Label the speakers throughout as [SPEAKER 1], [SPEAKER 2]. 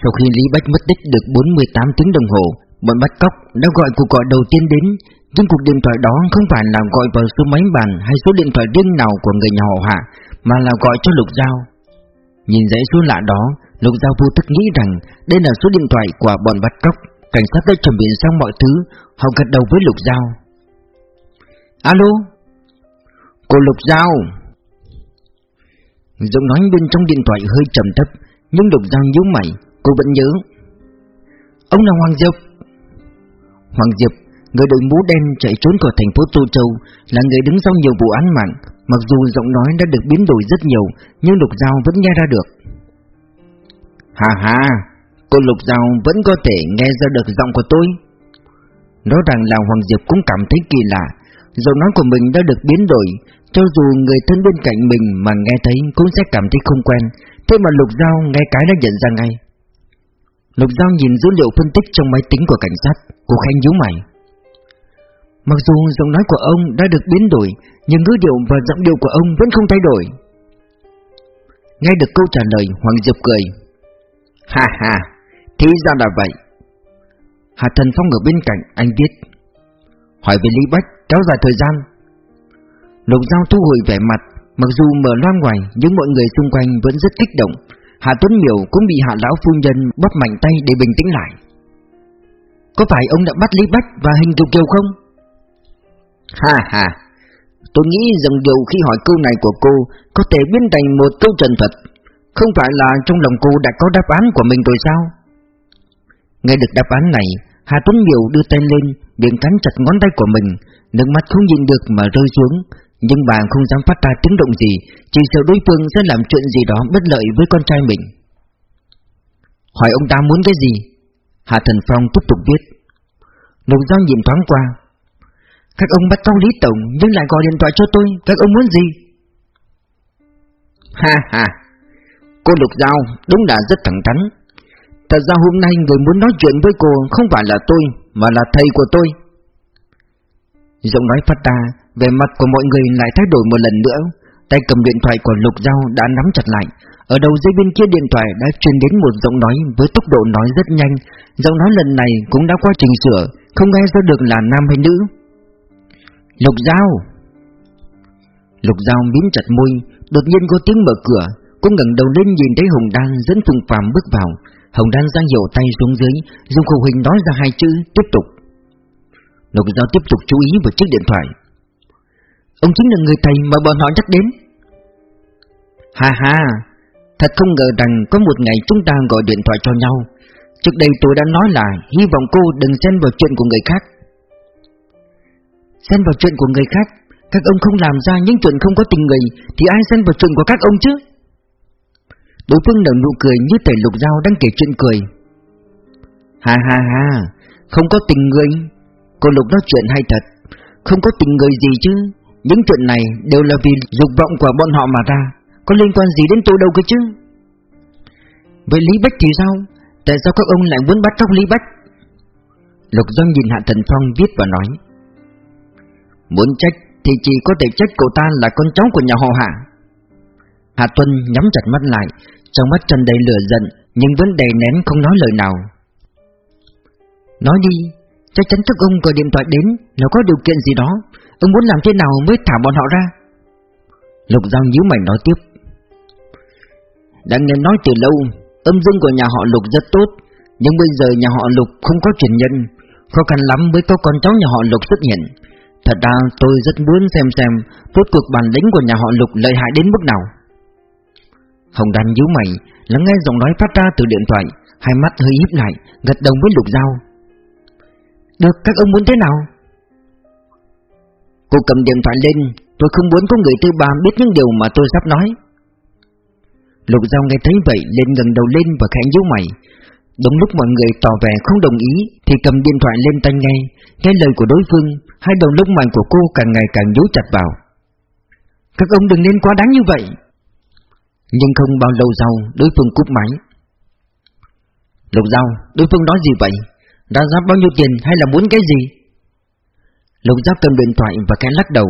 [SPEAKER 1] Sau khi Lý Bách mất tích được 48 tiếng đồng hồ, Bọn bắt cóc đã gọi cuộc gọi đầu tiên đến, Nhưng cuộc điện thoại đó không phải là gọi vào số máy bàn Hay số điện thoại riêng nào của người nhà họ Hạ, Mà là gọi cho Lục Giao. Nhìn dãy số lạ đó, Lục Giao vô thức nghĩ rằng Đây là số điện thoại của bọn bắt cóc. Cảnh sát đã chuẩn bị xong mọi thứ, Họ gật đầu với Lục Giao. Alo? Cô Lục Giao. Giọng nói bên trong điện thoại hơi trầm thấp, Nhưng Lục Giao nhíu mày. Cô vẫn nhớ. Ông là Hoàng Diệp. Hoàng Diệp Người đội mũ đen chạy trốn khỏi thành phố Tô Châu Là người đứng sau nhiều vụ án mạng Mặc dù giọng nói đã được biến đổi rất nhiều Nhưng Lục Giao vẫn nghe ra được. Hà hà Cô Lục Giao vẫn có thể nghe ra được giọng của tôi. Nói rằng là Hoàng Diệp cũng cảm thấy kỳ lạ. Giọng nói của mình đã được biến đổi Cho dù người thân bên cạnh mình mà nghe thấy cũng sẽ cảm thấy không quen. Thế mà Lục Giao nghe cái đã nhận ra ngay Lục Giao nhìn dữ liệu phân tích trong máy tính của cảnh sát. Cô khanh nhíu mày. Mặc dù giọng nói của ông đã được biến đổi, Nhưng ngữ điệu và giọng điệu của ông vẫn không thay đổi. Nghe được câu trả lời, Hoàng Diệp cười. Ha ha, Thì ra là vậy. Hà Thần Phong ở bên cạnh anh viết Hỏi về Lý Bách, kéo dài thời gian. Lục Giao thu hồi vẻ mặt, Mặc dù mở loan ngoài, Nhưng mọi người xung quanh vẫn rất kích động. Hạ Tuấn Miểu cũng bị hạ lão phu nhân bóp mạnh tay để bình tĩnh lại Có phải ông đã bắt Lý Bách và hình kiều kiều không? Ha ha Tôi nghĩ rằng điều khi hỏi câu này của cô Có thể biến thành một câu trần thuật Không phải là trong lòng cô đã có đáp án của mình rồi sao? Nghe được đáp án này Hà Tuấn Miểu đưa tay lên Miệng cắn chặt ngón tay của mình Nước mắt không nhìn được mà rơi xuống nhưng bà không dám phát ra tiếng động gì, Chỉ sợ đối phương sẽ làm chuyện gì đó bất lợi với con trai mình. Hỏi ông ta muốn cái gì? Hạ Thần Phong tiếp tục viết. Lục Giao nhìn thoáng qua. Các ông bắt cóc Lý Tổng Nhưng lại gọi điện thoại cho tôi, Các ông muốn gì? Ha ha, Cô Lục Giao đúng là rất thẳng thắn. Thật ra hôm nay người muốn nói chuyện với cô Không phải là tôi, Mà là thầy của tôi. Giọng nói phát ra Về mặt của mọi người lại thay đổi một lần nữa. Tay cầm điện thoại của Lục Giao đã nắm chặt lại. Ở đầu dây bên kia điện thoại đã truyền đến một giọng nói với tốc độ nói rất nhanh. Giọng nói lần này cũng đã qua trình sửa, Không nghe ra được là nam hay nữ. Lục Giao! Lục Giao miếm chặt môi, Đột nhiên có tiếng mở cửa. Cô ngẩng đầu lên nhìn thấy Hồng Đan dẫn Phùng Phạm bước vào. Hồng Đan giang hiệu tay xuống dưới, Dùng khẩu hình nói ra hai chữ, Tiếp tục. Lục Giao tiếp tục chú ý vào chiếc điện thoại. Ông chính là người thầy mà bọn họ nhắc đến. Ha ha, Thật không ngờ rằng có một ngày chúng ta gọi điện thoại cho nhau. Trước đây tôi đã nói là Hy vọng cô đừng xen vào chuyện của người khác. Xen vào chuyện của người khác? Các ông không làm ra những chuyện không có tình người, Thì ai xen vào chuyện của các ông chứ? Đối phương nở nụ cười như thể lục dao đang kể chuyện cười. Ha ha ha, Không có tình người. Cô lục nói chuyện hay thật. Không có tình người gì chứ. Những chuyện này đều là vì dục vọng của bọn họ mà ra. Có liên quan gì đến tôi đâu cơ chứ? Vậy Lý Bách thì sao? Tại sao các ông lại muốn bắt cóc Lý Bách? Lục Doanh nhìn Hạ Thần Phong viết và nói. Muốn trách thì chỉ có thể trách cậu ta là con cháu của nhà họ Hạ. Hạ Tuân nhắm chặt mắt lại, Trong mắt tràn đầy lửa giận, Nhưng vẫn đè nén không nói lời nào. Nói đi. Chắc chắn thức ông gọi điện thoại đến Nếu có điều kiện gì đó. Ông muốn làm thế nào mới thả bọn họ ra? Lục Giao nhíu mày nói tiếp. Đã nghe nói từ lâu, Âm dương của nhà họ Lục rất tốt, Nhưng bây giờ nhà họ Lục không có truyền nhân. Khó khăn lắm mới có con cháu nhà họ Lục xuất hiện. Thật ra tôi rất muốn xem xem phút cuộc bản lĩnh của nhà họ Lục lợi hại đến mức nào. Hồng Đan nhíu mày, Lắng nghe giọng nói phát ra từ điện thoại, Hai mắt hơi híp lại, Gật đầu với Lục Giao. Được các ông muốn thế nào? Cô cầm điện thoại lên Tôi không muốn có người thứ ba biết những điều mà tôi sắp nói. Lục Giao nghe thấy vậy lên gần đầu lên và khẽ nhíu mày. Đúng lúc mọi người tỏ vẻ không đồng ý Thì cầm điện thoại lên tay nghe Nghe lời của đối phương Hai đầu lông mày của cô càng ngày càng nhú chặt vào. Các ông đừng nên quá đáng như vậy. Nhưng không bao lâu sau Đối phương cúp máy. Lục Giao Đối phương nói gì vậy đã ra bao nhiêu tiền hay là muốn cái gì? Lục Giao cầm điện thoại và khẽ lắc đầu.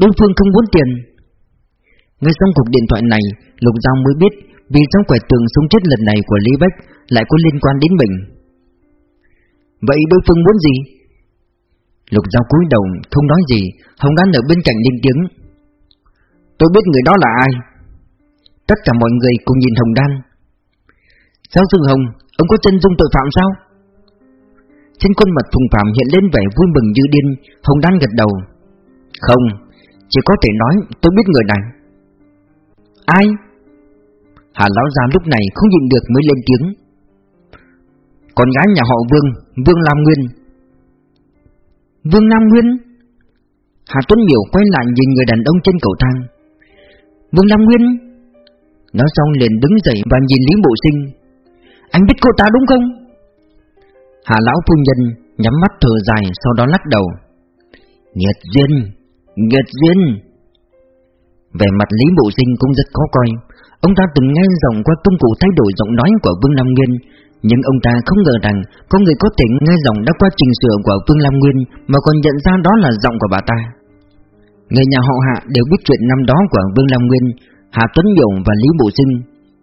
[SPEAKER 1] Đối phương không muốn tiền. Ngay xong cuộc điện thoại này, Lục Giao mới biết Vì trong quẻ tường sống chết lần này của Lý Bách Lại có liên quan đến mình. Vậy đối phương muốn gì? Lục Giao cúi đầu, không nói gì, Hồng Đan ở bên cạnh lên tiếng. Tôi biết người đó là ai. Tất cả mọi người cùng nhìn Hồng Đan. Giáo sư Hồng, Ông có chân dung tội phạm sao? Trên khuôn mặt Phùng Phạm hiện lên vẻ vui mừng như điên, Hồng Đan gật đầu. Không, Chỉ có thể nói tôi biết người này. Ai? Hà Lão Gia lúc này không nhịn được mới lên tiếng. Con gái nhà họ Vương Vương Lam Nguyên. Vương Lam Nguyên? Hà Tuấn Miểu quay lại nhìn người đàn ông trên cầu thang. Vương Lam Nguyên? Nói xong liền đứng dậy và nhìn Lý Bộ Sinh. Anh biết cô ta đúng không? Hà Lão Phu Nhân nhắm mắt thở dài, sau đó lắc đầu. Nghiệt duyên Nghiệt duyên. Về mặt Lý Bộ Sinh cũng rất khó coi. Ông ta từng nghe giọng qua công cụ thay đổi giọng nói của Vương Nam Nguyên, Nhưng ông ta không ngờ rằng Có người có thể nghe giọng đã qua trình sửa của Vương Lam Nguyên Mà còn nhận ra đó là giọng của bà ta. Người nhà họ Hạ đều biết chuyện năm đó của Vương Lam Nguyên, Hạ Tuấn Nhộng và Lý Bộ Sinh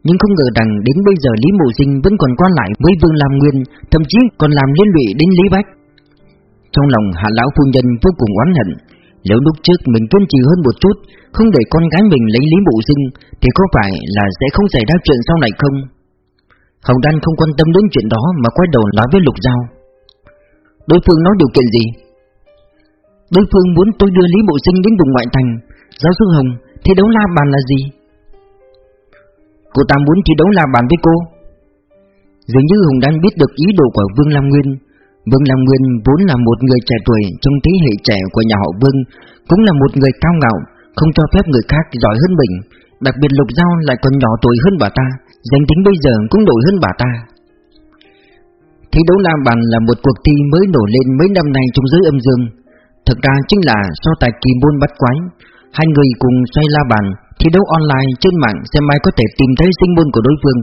[SPEAKER 1] nhưng không ngờ rằng đến bây giờ Lý Mộ Sinh vẫn còn quan lại với Vương Lam Nguyên, Thậm chí còn làm liên lụy đến Lý Bách. Trong lòng Hạ Lão Phu Nhân vô cùng oán hận, Nếu lúc trước mình kiên trì hơn một chút, Không để con gái mình lấy Lý Mộ Sinh Thì có phải là sẽ không xảy ra chuyện sau này không? Hồng Đan không quan tâm đến chuyện đó Mà quay đầu nói với Lục Giao. Đối phương nói điều kiện gì? Đối phương muốn tôi đưa Lý Mộ Sinh đến vùng ngoại thành. Giáo sư Hồng, Thi đấu la bàn là gì? Cô ta muốn thi đấu la bàn với cô. Dường như hùng đang biết được ý đồ của Vương Lam Nguyên. Vương Lam Nguyên vốn là một người trẻ tuổi trong thế hệ trẻ của nhà họ Vương, Cũng là một người cao ngạo, Không cho phép người khác giỏi hơn mình. Đặc biệt Lục Giao lại còn nhỏ tuổi hơn bà ta, Danh tính bây giờ cũng nổi hơn bà ta. Thi đấu la bàn là một cuộc thi mới nổi lên mấy năm nay trong giới âm dương. Thực ra chính là so tài kỳ môn bắt quái. Hai người cùng xoay la bàn Thi đấu online trên mạng xem ai có thể tìm thấy sinh môn của đối phương.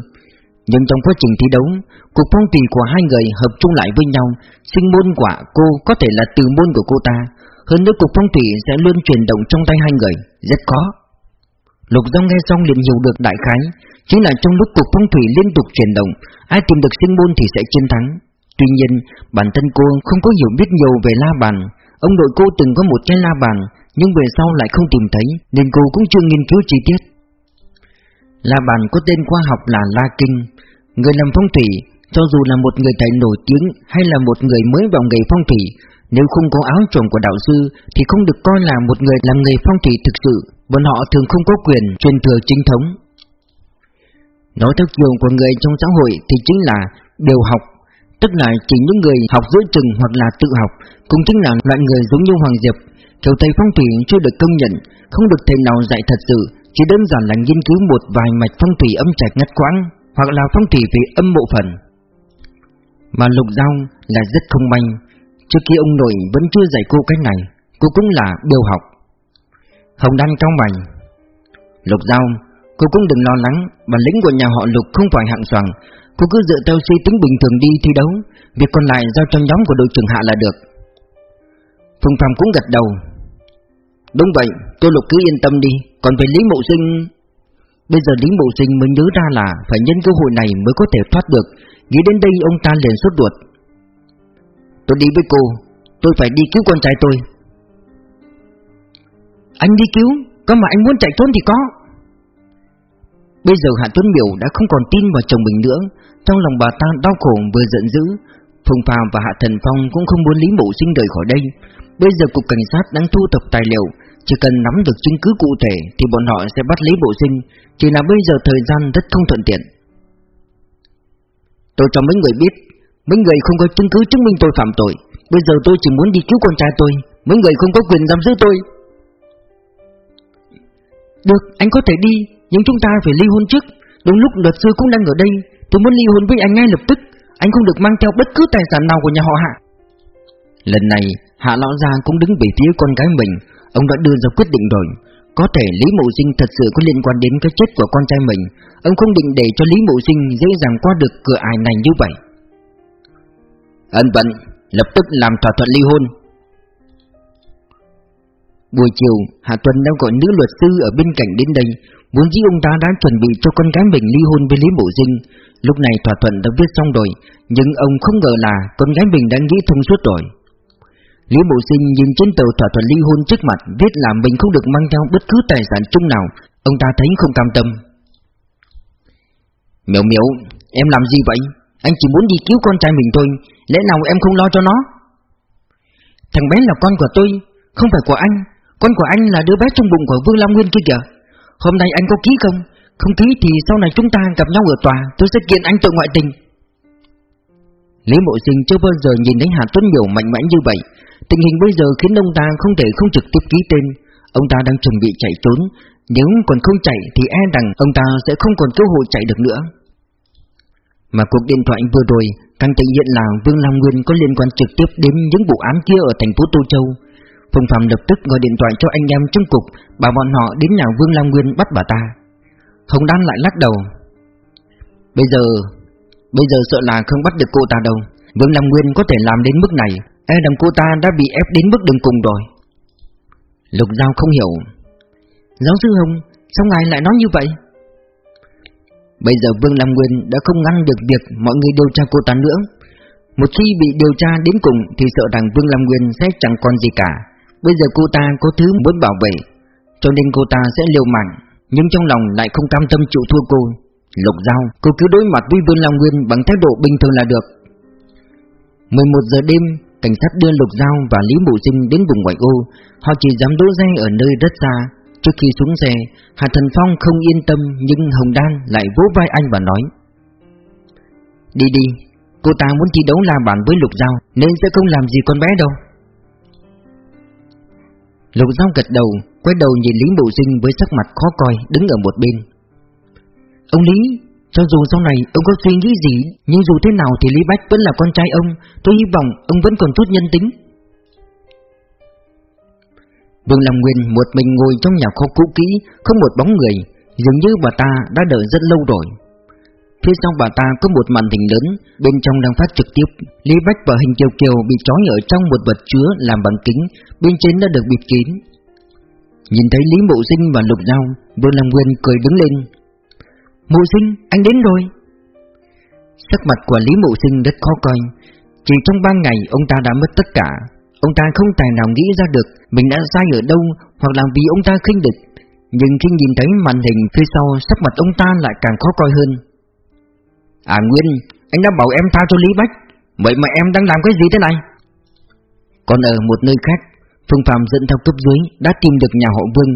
[SPEAKER 1] Nhưng trong quá trình thi đấu, Cuộc phong thủy của hai người hợp chung lại với nhau Sinh môn của cô có thể là từ môn của cô ta. Hơn nữa cuộc phong thủy sẽ luôn chuyển động trong tay hai người, Rất khó. Lục Dung nghe xong liền hiểu được đại khái, Chính là trong lúc cuộc phong thủy liên tục chuyển động, Ai tìm được sinh môn thì sẽ chiến thắng. Tuy nhiên, bản thân cô không có hiểu biết nhiều về la bàn. Ông nội cô từng có một cái la bàn nhưng về sau lại không tìm thấy nên cô cũng chưa nghiên cứu chi tiết. La bàn có tên khoa học là La Kinh, người làm phong thủy, cho dù là một người thầy nổi tiếng hay là một người mới vào nghề phong thủy, nếu không có áo choàng của đạo sư thì không được coi là một người làm nghề phong thủy thực sự, bọn họ thường không có quyền truyền thừa chính thống. Nói theo kiểu của người trong xã hội thì chính là đều học, tức là chỉ những người học giữa chừng hoặc là tự học, cũng chính là loại người giống như Hoàng Diệp, Kiểu thầy phong thủy chưa được công nhận Không được thầy nào dạy thật sự Chỉ đơn giản là nghiên cứu một vài mạch phong thủy âm trạch ngắt quãng Hoặc là phong thủy về âm bộ phận. Mà lục giao là rất không may Trước khi ông nội vẫn chưa dạy cô cái này Cô cũng là điều học Hồng Đan trong mày Lục giao Cô cũng đừng lo lắng Bản lĩnh của nhà họ Lục không phải hạng soàng. Cô cứ dựa theo suy tính bình thường đi thi đấu Việc còn lại giao cho nhóm của đội trưởng hạ là được. Phùng Phạm cũng gật đầu. Đúng vậy, tôi lục cứ yên tâm đi Còn về Lý Mộ Sinh. Bây giờ Lý Mộ Sinh mới nhớ ra là Phải nhân cơ hội này mới có thể thoát được Nghĩ đến đây ông ta liền sốt ruột. Tôi đi với cô Tôi phải đi cứu con trai tôi. Anh đi cứu Có mà anh muốn chạy trốn thì có. Bây giờ Hạ Tuấn Miểu đã không còn tin vào chồng mình nữa. Trong lòng bà ta đau khổ vừa giận dữ Phùng Phàm và Hạ Thần Phong cũng không muốn Lý Mộ Sinh rời khỏi đây. Bây giờ cục cảnh sát đang thu thập tài liệu Chỉ cần nắm được chứng cứ cụ thể Thì bọn họ sẽ bắt Lý Bộ Sinh. Chỉ là bây giờ thời gian rất không thuận tiện. Tôi cho mấy người biết Mấy người không có chứng cứ chứng minh tôi phạm tội. Bây giờ tôi chỉ muốn đi cứu con trai tôi Mấy người không có quyền giam giữ tôi. Được, anh có thể đi. Nhưng chúng ta phải ly hôn trước. Đúng lúc luật sư cũng đang ở đây Tôi muốn ly hôn với anh ngay lập tức. Anh không được mang theo bất cứ tài sản nào của nhà họ Hạ. Lần này Hạ Lão Gia cũng đứng về phía con gái mình. Ông đã đưa ra quyết định rồi. Có thể Lý Mộ Sinh thật sự có liên quan đến cái chết của con trai mình. Ông không định để cho Lý Mộ Sinh dễ dàng qua được cửa ải này như vậy. Ân vận Lập tức làm thỏa thuận ly hôn. Buổi chiều Hạ Tuần đã gọi nữ luật sư ở bên cạnh đến đây Vốn dĩ ông ta đã chuẩn bị cho con gái mình ly hôn với Lý Mộ Dinh. Lúc này thỏa thuận đã viết xong rồi Nhưng ông không ngờ là con gái mình đã nghĩ thông suốt rồi. Lý Mộ Sinh nhìn trên tờ thỏa thuận ly hôn trước mặt Viết là mình không được mang theo bất cứ tài sản chung nào. Ông ta thấy không cam tâm. Miểu miểu, em làm gì vậy? Anh chỉ muốn đi cứu con trai mình thôi. Lẽ nào em không lo cho nó? Thằng bé là con của tôi Không phải của anh. Con của anh là đứa bé trong bụng của Vương long Nguyên kia kìa. Hôm nay anh có ký không? Không ký thì sau này chúng ta gặp nhau ở tòa, Tôi sẽ kiện anh tội ngoại tình. Lý Mộ Sinh chưa bao giờ nhìn thấy Hà Tuấn Nhiều mạnh mẽ như vậy. Tình hình bây giờ khiến ông ta không thể không trực tiếp ký tên. Ông ta đang chuẩn bị chạy trốn. Nếu còn không chạy thì e rằng ông ta sẽ không còn cơ hội chạy được nữa. Mà cuộc điện thoại vừa rồi càng thể hiện là Vương Long Nguyên có liên quan trực tiếp đến những vụ án kia ở thành phố Tô Châu. Phùng Phạm lập tức gọi điện thoại cho anh em trong cục, Bảo bọn họ đến nhà Vương Lam Nguyên bắt bà ta. Hồng Đan lại lắc đầu. Bây giờ Bây giờ sợ là không bắt được cô ta đâu. Vương Lam Nguyên có thể làm đến mức này E rằng cô ta đã bị ép đến mức đường cùng rồi. Lục Giao không hiểu. Giáo sư Hồng, Sao ngài lại nói như vậy? Bây giờ Vương Lam Nguyên đã không ngăn được việc mọi người điều tra cô ta nữa. Một khi bị điều tra đến cùng Thì sợ rằng Vương Lam Nguyên sẽ chẳng còn gì cả. Bây giờ cô ta có thứ muốn bảo vệ, Cho nên cô ta sẽ liều mạng, Nhưng trong lòng lại không cam tâm chịu thua cô. Lục Giao, Cô cứ đối mặt với Vương Lam Nguyên bằng thái độ bình thường là được. 11 giờ đêm, Cảnh sát đưa Lục Giao và Lý Mộ Sinh đến vùng ngoại ô. Họ chỉ dám đỗ xe ở nơi rất xa. Trước khi xuống xe, Hà Thần Phong không yên tâm, Nhưng Hồng Đan lại vỗ vai anh và nói, Đi đi, Cô ta muốn thi đấu la bàn với Lục Giao, Nên sẽ không làm gì con bé đâu. Lục Giao gật đầu, Quay đầu nhìn Lý Mộ Sinh với sắc mặt khó coi, Đứng ở một bên. Ông Lý, cho dù sau này ông có suy nghĩ gì, Nhưng dù thế nào thì Lý Bách vẫn là con trai ông. Tôi hy vọng ông vẫn còn chút nhân tính. Vương Lâm Nguyên một mình ngồi trong nhà kho cũ kỹ, Không một bóng người. Dường như bà ta đã đợi rất lâu rồi. Phía sau bà ta có một màn hình lớn Bên trong đang phát trực tiếp. Lý Bách và hình kiều kiều bị trói ở trong một vật chứa làm bằng kính Bên trên đã được bịt kín. Nhìn thấy Lý Mộ Sinh và Lục Giao Vương Lâm Nguyên cười đứng lên. Mộ sinh, anh đến rồi. Sắc mặt của Lý Mộ Sinh rất khó coi. Chỉ trong ba ngày ông ta đã mất tất cả. Ông ta không tài nào nghĩ ra được Mình đã sai ở đâu Hoặc là vì ông ta khinh địch. Nhưng khi nhìn thấy màn hình phía sau Sắc mặt ông ta lại càng khó coi hơn. À Nguyên Anh đã bảo em tha cho Lý Bách Vậy mà em đang làm cái gì thế này Còn ở một nơi khác Phương Phạm dẫn theo cấp dưới Đã tìm được nhà họ Vương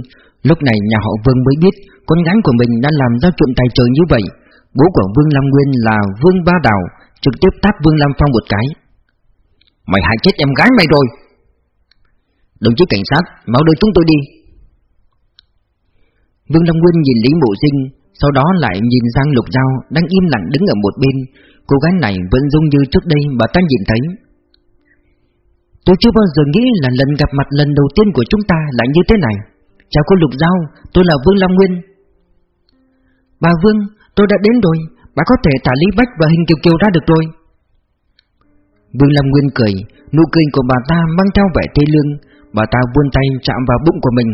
[SPEAKER 1] Lúc này nhà họ Vương mới biết con gái của mình đã làm ra chuyện tài trời như vậy. Bố của Vương Lam Nguyên là Vương Ba Đào, trực tiếp tát Vương Lam Phong một cái. Mày hại chết em gái mày rồi. Đồng chí cảnh sát, mau đưa chúng tôi đi. Vương Lam Nguyên nhìn Lý Mộ Sinh, sau đó lại nhìn sang Lục Giao đang im lặng đứng ở một bên. Cô gái này vẫn dung như trước đây bà ta nhìn thấy. Tôi chưa bao giờ nghĩ là lần gặp mặt lần đầu tiên của chúng ta lại như thế này. Chào cô Lục Giao, tôi là Vương Lam Nguyên. Bà Vương, tôi đã đến rồi, bà có thể thả Lý Bách và Hình Kiều Kiều ra được rồi. Vương Lam Nguyên cười, nụ cười của bà ta mang theo vẻ tê lương, bà ta vươn tay chạm vào bụng của mình.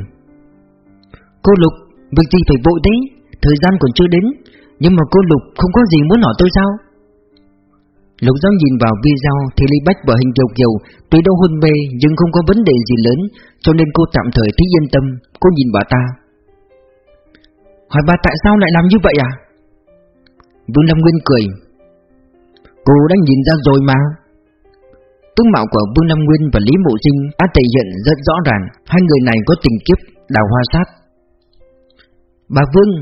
[SPEAKER 1] Cô Lục, việc gì phải vội thế, thời gian còn chưa đến, nhưng mà cô Lục không có gì muốn hỏi tôi sao? Lục Giao nhìn vào video thì Lý Bách và Hình dục dầu tuy đâu hôn mê nhưng không có vấn đề gì lớn, cho nên cô tạm thời thấy yên tâm. Cô nhìn bà ta. Hỏi bà tại sao lại làm như vậy à? Vương Lâm Nguyên cười. Cô đã nhìn ra rồi mà. Tướng mạo của Vương Lâm Nguyên và Lý Mộ Sinh đã thể hiện rất rõ ràng hai người này có tình kiếp đào hoa sát. Bà Vương,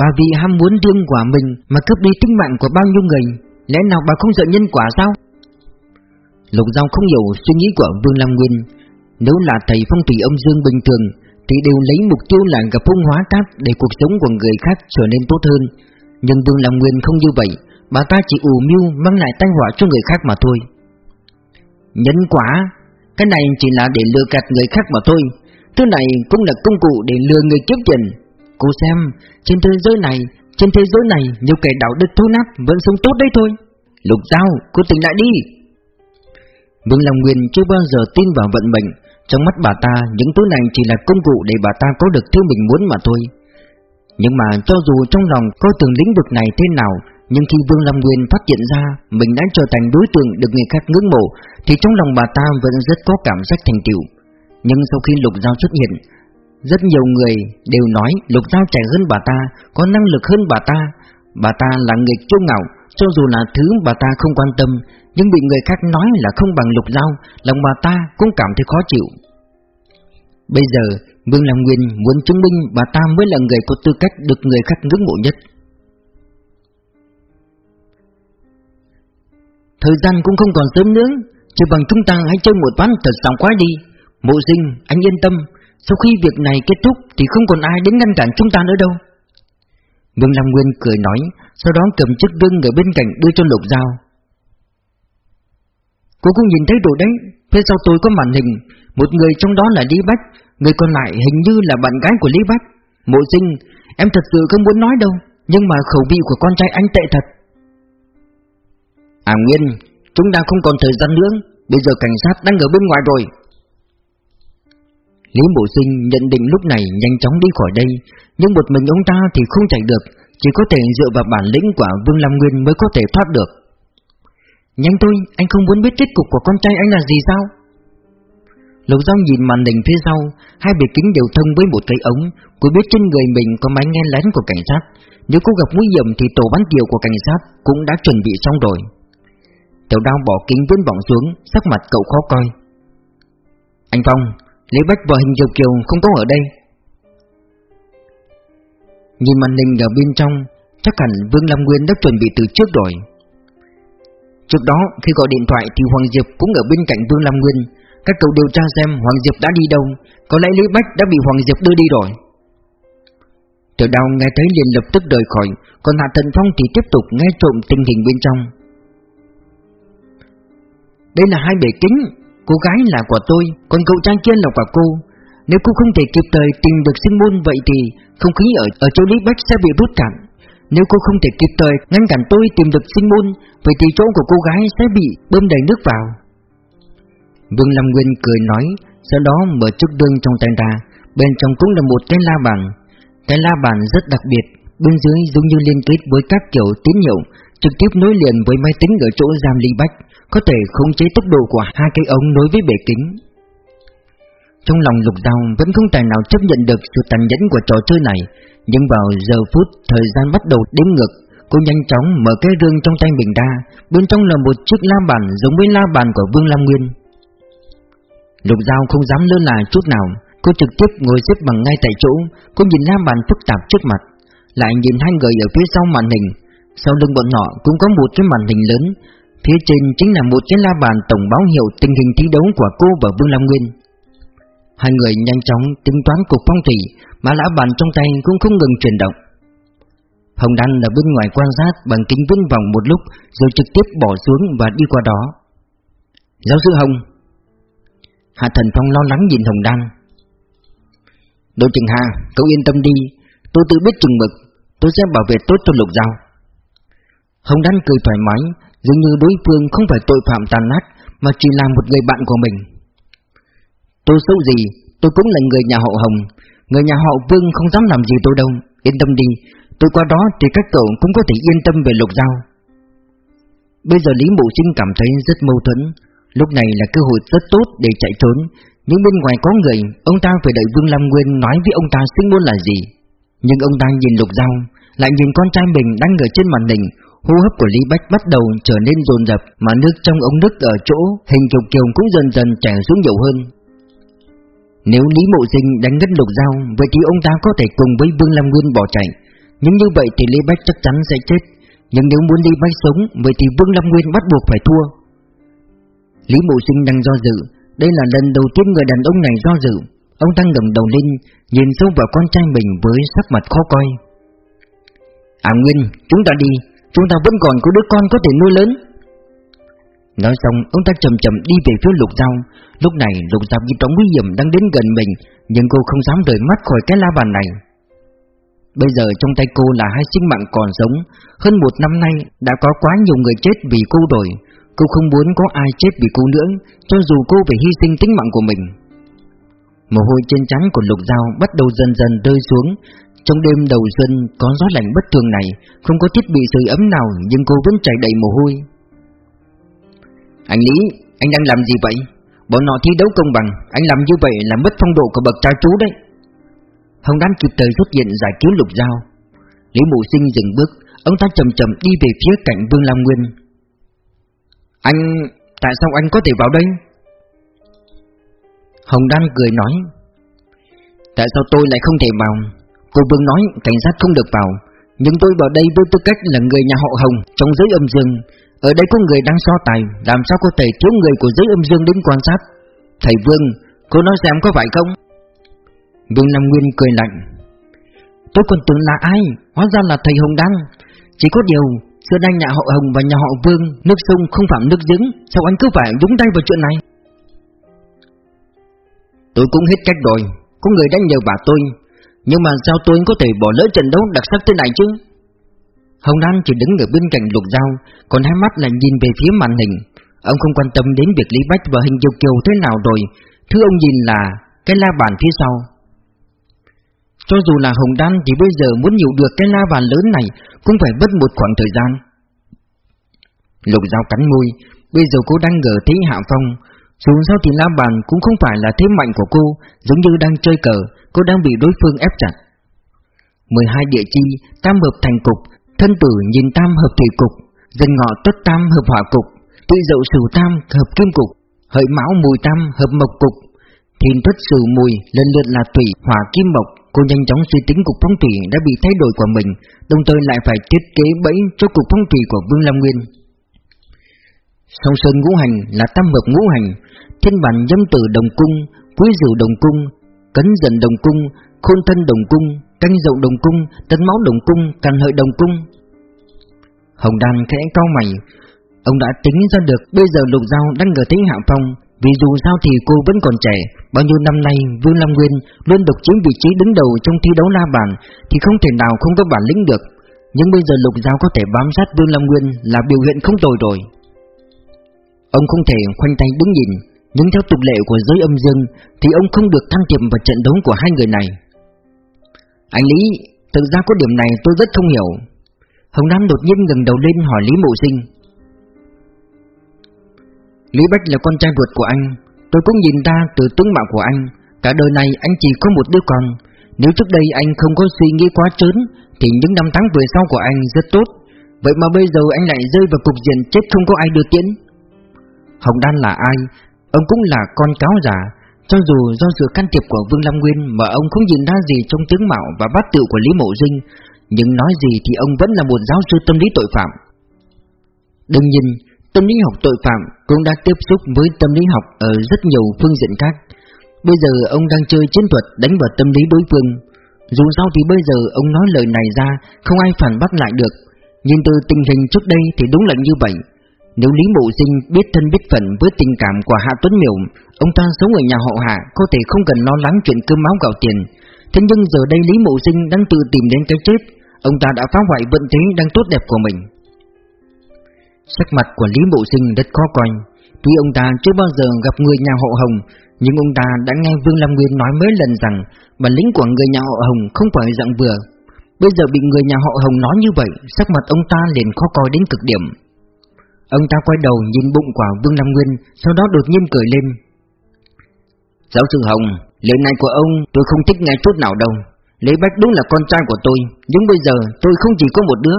[SPEAKER 1] bà vì ham muốn riêng của mình mà cướp đi tính mạng của bao nhiêu người, Lẽ nào bà không sợ nhân quả sao? Lục Giao không hiểu suy nghĩ của Vương Lam Nguyên. Nếu là thầy phong thủy ông dương bình thường, Thì đều lấy mục tiêu là gặp phong hóa cát Để cuộc sống của người khác trở nên tốt hơn. Nhưng Vương Lam Nguyên không như vậy, Bà ta chỉ ủ mưu mang lại tai họa cho người khác mà thôi. Nhân quả, Cái này chỉ là để lừa gạt người khác mà thôi. Thứ này cũng là công cụ để lừa người kiếm tiền. Cô xem Trên thế giới này trên thế giới này nhiều kẻ đạo đức thối nát vẫn sống tốt đấy thôi. Lục Giao, cô tỉnh lại đi. Vương Long Nguyên chưa bao giờ tin vào vận mệnh. Trong mắt bà ta những thứ này chỉ là công cụ để bà ta có được thứ mình muốn mà thôi. Nhưng mà cho dù trong lòng coi thường lĩnh vực này thế nào Nhưng khi Vương Lâm Nguyên phát hiện ra Mình đã trở thành đối tượng được người khác ngưỡng mộ Thì trong lòng bà ta vẫn rất có cảm giác thành tựu. Nhưng sau khi Lục Giao xuất hiện rất nhiều người đều nói Lục Giao trẻ hơn bà ta Có năng lực hơn bà ta. Bà ta là nghịch châu ngạo Cho dù là thứ bà ta không quan tâm Nhưng bị người khác nói là không bằng Lục Giao Lòng bà ta cũng cảm thấy khó chịu. Bây giờ Vương Lam Nguyên muốn chứng minh bà ta mới là người có tư cách được người khác ngưỡng mộ nhất. Thời gian cũng không còn sớm nữa Chỉ bằng chúng ta hãy chơi một ván thật sảng quá đi. Mộ sinh, anh yên tâm sau khi việc này kết thúc Thì không còn ai đến ngăn cản chúng ta nữa đâu. Vương Lam Nguyên cười nói, Sau đó cầm chiếc gương ở bên cạnh đưa cho lục dao Cô cũng nhìn thấy đồ đấy, Phía sau tôi có màn hình. Một người trong đó là Lý Bách, Người còn lại hình như là bạn gái của Lý Bách. Mộ sinh Em thật sự không muốn nói đâu, Nhưng mà khẩu vị của con trai anh tệ thật. À Nguyên, Chúng ta không còn thời gian nữa, Bây giờ cảnh sát đang ở bên ngoài rồi. Lý Bộ Sinh nhận định lúc này nhanh chóng đi khỏi đây, Nhưng một mình ông ta thì không chạy được, Chỉ có thể dựa vào bản lĩnh của Vương Lam Nguyên mới có thể thoát được. Nhanh tôi anh không muốn biết kết cục của con trai anh là gì sao? Lục Giao nhìn màn hình phía sau, Hai bề kính đều thông với một cây ống, Cô biết trên người mình có máy nghe lén của cảnh sát, Nếu cô gặp nguy hiểm thì tổ bắn kiều của cảnh sát Cũng đã chuẩn bị xong rồi. Tiểu đao bỏ kính vươn bọn xuống, Sắc mặt cậu khó coi. Anh Phong Lý Bách và hình Kiều Kiều không có ở đây. Nhìn màn hình ở bên trong, Chắc hẳn Vương Lâm Nguyên đã chuẩn bị từ trước rồi. Trước đó, khi gọi điện thoại thì Hoàng Diệp cũng ở bên cạnh Vương Lâm Nguyên. Các cậu điều tra xem Hoàng Diệp đã đi đâu. Có lẽ Lý Bách đã bị Hoàng Diệp đưa đi rồi. Tiểu đào nghe thấy liền lập tức rời khỏi, Còn Hạ Thần Phong thì tiếp tục nghe trộm tình hình bên trong. Đây là hai bể kính. Cô gái là của tôi, Còn cậu trai kia là của cô. Nếu cô không thể kịp thời tìm được sinh môn vậy thì Không khí ở ở chỗ Lý Bách sẽ bị rút cạn. Nếu cô không thể kịp thời ngăn cản tôi tìm được sinh môn, Vậy thì chỗ của cô gái sẽ bị bơm đầy nước vào. Vương Lâm Nguyên cười nói, Sau đó mở chút đương trong tay ra. Bên trong cũng là một cái la bàn. Cái la bàn rất đặc biệt, Bên dưới giống như liên kết với các kiểu tín hiệu. Trực tiếp nối liền với máy tính ở chỗ giam ly bách, Có thể khống chế tốc độ của hai cái ống nối với bể kính. Trong lòng lục dao vẫn không tài nào chấp nhận được sự tàn nhẫn của trò chơi này, Nhưng vào giờ phút thời gian bắt đầu đếm ngược, Cô nhanh chóng mở cái rương trong tay mình ra, Bên trong là một chiếc la bàn giống với la bàn của Vương Lam Nguyên. Lục dao không dám lơ là chút nào, Cô trực tiếp ngồi xếp bằng ngay tại chỗ, Cô nhìn la bàn phức tạp trước mặt, Lại nhìn hai người ở phía sau màn hình sau lưng bọn họ cũng có một cái màn hình lớn. Phía trên chính là một cái la bàn tổng báo hiệu tình hình thi đấu của cô và Vương Lam Nguyên. Hai người nhanh chóng tính toán cục phong thủy Mà lá bàn trong tay cũng không ngừng chuyển động. Hồng Đan ở bên ngoài quan sát bằng kính vững vòng một lúc Rồi trực tiếp bỏ xuống và đi qua đó. Giáo sư Hồng. Hạ Thần Phong lo lắng nhìn Hồng Đan. Đội Trình Hà, cậu yên tâm đi. Tôi tự biết chừng mực. Tôi sẽ bảo vệ tốt cho lục giao. Hồng Đan cười thoải mái Dường như đối phương không phải tội phạm tàn nát, Mà chỉ là một người bạn của mình. Tôi xấu gì Tôi cũng là người nhà họ Hồng. Người nhà họ Vương không dám làm gì tôi đâu Yên tâm đi. Tôi qua đó thì các cậu cũng có thể yên tâm về lục giao. Bây giờ Lý Mộ Sinh cảm thấy rất mâu thuẫn. Lúc này là cơ hội rất tốt để chạy trốn. Nhưng bên ngoài có người Ông ta phải đợi Vương Lam Nguyên nói với ông ta sinh muốn là gì. Nhưng ông ta nhìn lục giao Lại nhìn con trai mình đang ở trên màn hình. Hô hấp của Lý Bách bắt đầu trở nên dồn dập Mà nước trong ống nước ở chỗ Hình trục kiều cũng dần dần chảy xuống nhiều hơn. Nếu Lý Mộ Sinh đánh ngất lục dao Vậy thì ông ta có thể cùng với Vương Lam Nguyên bỏ chạy. Nhưng như vậy thì Lý Bách chắc chắn sẽ chết. Nhưng nếu muốn Lý Bách sống Vậy thì Vương Lam Nguyên bắt buộc phải thua. Lý Mộ Sinh đang do dự. Đây là lần đầu tiên người đàn ông này do dự. Ông ta ngẩng đầu lên Nhìn sâu vào con trai mình với sắc mặt khó coi. À Nguyên, chúng ta đi. Chúng ta vẫn còn có đứa con có thể nuôi lớn. Nói xong, ông ta chậm chậm đi về phía lục dao Lúc này, lục dao như trong nguy hiểm đang đến gần mình, Nhưng cô không dám rời mắt khỏi cái la bàn này. Bây giờ trong tay cô là hai sinh mạng còn sống. Hơn một năm nay, đã có quá nhiều người chết vì cô rồi. Cô không muốn có ai chết vì cô nữa, Cho dù cô phải hy sinh tính mạng của mình. Mồ hôi trên trắng của lục dao bắt đầu dần dần rơi xuống. Trong đêm đầu xuân có gió lạnh bất thường này Không có thiết bị sưởi ấm nào Nhưng cô vẫn chảy đầy mồ hôi. Anh Lý, anh đang làm gì vậy? Bọn họ thi đấu công bằng Anh làm như vậy là mất phong độ của bậc cha chú đấy. Hồng Đan kịp thời xuất hiện giải cứu lục dao. Lý Mụ Sinh dừng bước Ông ta chậm chậm đi về phía cạnh Vương Lam Nguyên. Anh... tại sao anh có thể vào đây? Hồng Đan cười nói Tại sao tôi lại không thể vào? Cô Vương nói, cảnh sát không được vào, Nhưng tôi vào đây với tư cách là người nhà họ Hồng Trong giới âm dương. Ở đây có người đang so tài, Làm sao có thể thiếu người của giới âm dương đến quan sát? Thầy Vương, Cô nói xem có phải không? Vương Nam Nguyên cười lạnh, Tôi còn tưởng là ai, Hóa ra là thầy Hồng Đăng. Chỉ có điều, Xưa đây nhà họ Hồng và nhà họ Vương, Nước sông không phạm nước giếng, Sao anh cứ phải đúng tay vào chuyện này? Tôi cũng hết cách rồi, Có người đã nhờ bà tôi nhưng mà sao tôi có thể bỏ lỡ trận đấu đặc sắc thế này chứ? Hồng Nam chỉ đứng ở bên cạnh lục dao Còn hai mắt là nhìn về phía màn hình. Ông không quan tâm đến việc Lý Bách và hình Diệu Kiều thế nào rồi. Thứ ông nhìn là Cái la bàn phía sau. Cho dù là Hồng Đan thì bây giờ muốn hiểu được cái la bàn lớn này Cũng phải mất một khoảng thời gian. Lục dao cắn môi, Bây giờ cô đang ngờ thấy Hạ Phong dù sao thì la bàn cũng không phải là thế mạnh của cô, Giống như đang chơi cờ, Cô đang bị đối phương ép chặt. 12 địa chi, Tam hợp thành cục, Thân tử nhìn tam hợp thủy cục, Dân ngọ tất tam hợp hỏa cục, Tuy dậu sửu tam hợp kim cục, Hợi mão mùi tam hợp mộc cục, Thìn tuất sửu mùi lần lượt là thủy hỏa kim mộc. Cô nhanh chóng suy tính cục phong thủy đã bị thay đổi của mình, Đồng thời lại phải thiết kế bẫy cho cục phong thủy của Vương Lam Nguyên. Song Sơn ngũ hành là tam hợp ngũ hành, Thiên bản nhâm tử đồng cung, Quý diệu đồng cung, Cấn dần đồng cung, Khôn thân đồng cung, Canh dậu đồng cung, Tân máu đồng cung, Càn hợi đồng cung. Hồng đàn khẽ cao mày. Ông đã tính ra được Bây giờ lục giao đang ngờ tính hạ phong, Vì dù sao thì cô vẫn còn trẻ. Bao nhiêu năm nay, Vương Lâm Nguyên Luôn độc chiếm vị trí đứng đầu trong thi đấu la bàn, Thì không thể nào không có bản lĩnh được. Nhưng bây giờ lục giao có thể bám sát Vương Lâm Nguyên Là biểu hiện không tồi rồi. Ông không thể khoanh tay đứng nhìn, Nhưng theo tục lệ của giới âm dương Thì ông không được thăng tiệm vào trận đấu của hai người này. Anh Lý Thực ra có điểm này tôi rất không hiểu. Hồng Nam đột nhiên ngẩng đầu lên hỏi Lý Mộ Sinh. Lý Bách là con trai ruột của anh, Tôi cũng nhìn ra từ tướng mạo của anh, Cả đời này anh chỉ có một đứa con. Nếu trước đây anh không có suy nghĩ quá trớn, Thì những năm tháng về sau của anh rất tốt. Vậy mà bây giờ anh lại rơi vào cục diện chết không có ai đưa tiễn. Hồng Đan là ai? Ông cũng là con cáo giả Cho dù do sự can thiệp của Vương Lam Nguyên Mà ông không nhìn ra gì trong tướng mạo và bát tự của Lý Mộ Dinh Nhưng nói gì thì ông vẫn là một giáo sư tâm lý tội phạm. Đương nhiên, tâm lý học tội phạm cũng đã tiếp xúc với tâm lý học ở rất nhiều phương diện khác. Bây giờ ông đang chơi chiến thuật đánh vào tâm lý đối phương. Dù sao thì bây giờ ông nói lời này ra Không ai phản bác lại được. Nhìn từ tình hình trước đây thì đúng là như vậy nếu Lý Mộ Sinh biết thân biết phận với tình cảm của Hạ Tuấn Miểu, ông ta sống ở nhà họ Hạ có thể không cần lo lắng chuyện cơm máu gạo tiền. Thế nhưng giờ đây Lý Mộ Sinh đang tự tìm đến cái chết, ông ta đã phá hoại vận thế đang tốt đẹp của mình. Sắc mặt của Lý Mộ Sinh rất khó coi. Tuy ông ta chưa bao giờ gặp người nhà họ Hồng, nhưng ông ta đã nghe Vương Lam Nguyên nói mấy lần rằng bản lĩnh của người nhà họ Hồng không phải dạng vừa. Bây giờ bị người nhà họ Hồng nói như vậy, sắc mặt ông ta liền khó coi đến cực điểm. Ông ta quay đầu nhìn bụng của Vương Lam Nguyên Sau đó đột nhiên cười lên. Giáo sư Hồng Lời này của ông tôi không thích nghe chút nào đâu. Lê Bách đúng là con trai của tôi Nhưng bây giờ tôi không chỉ có một đứa.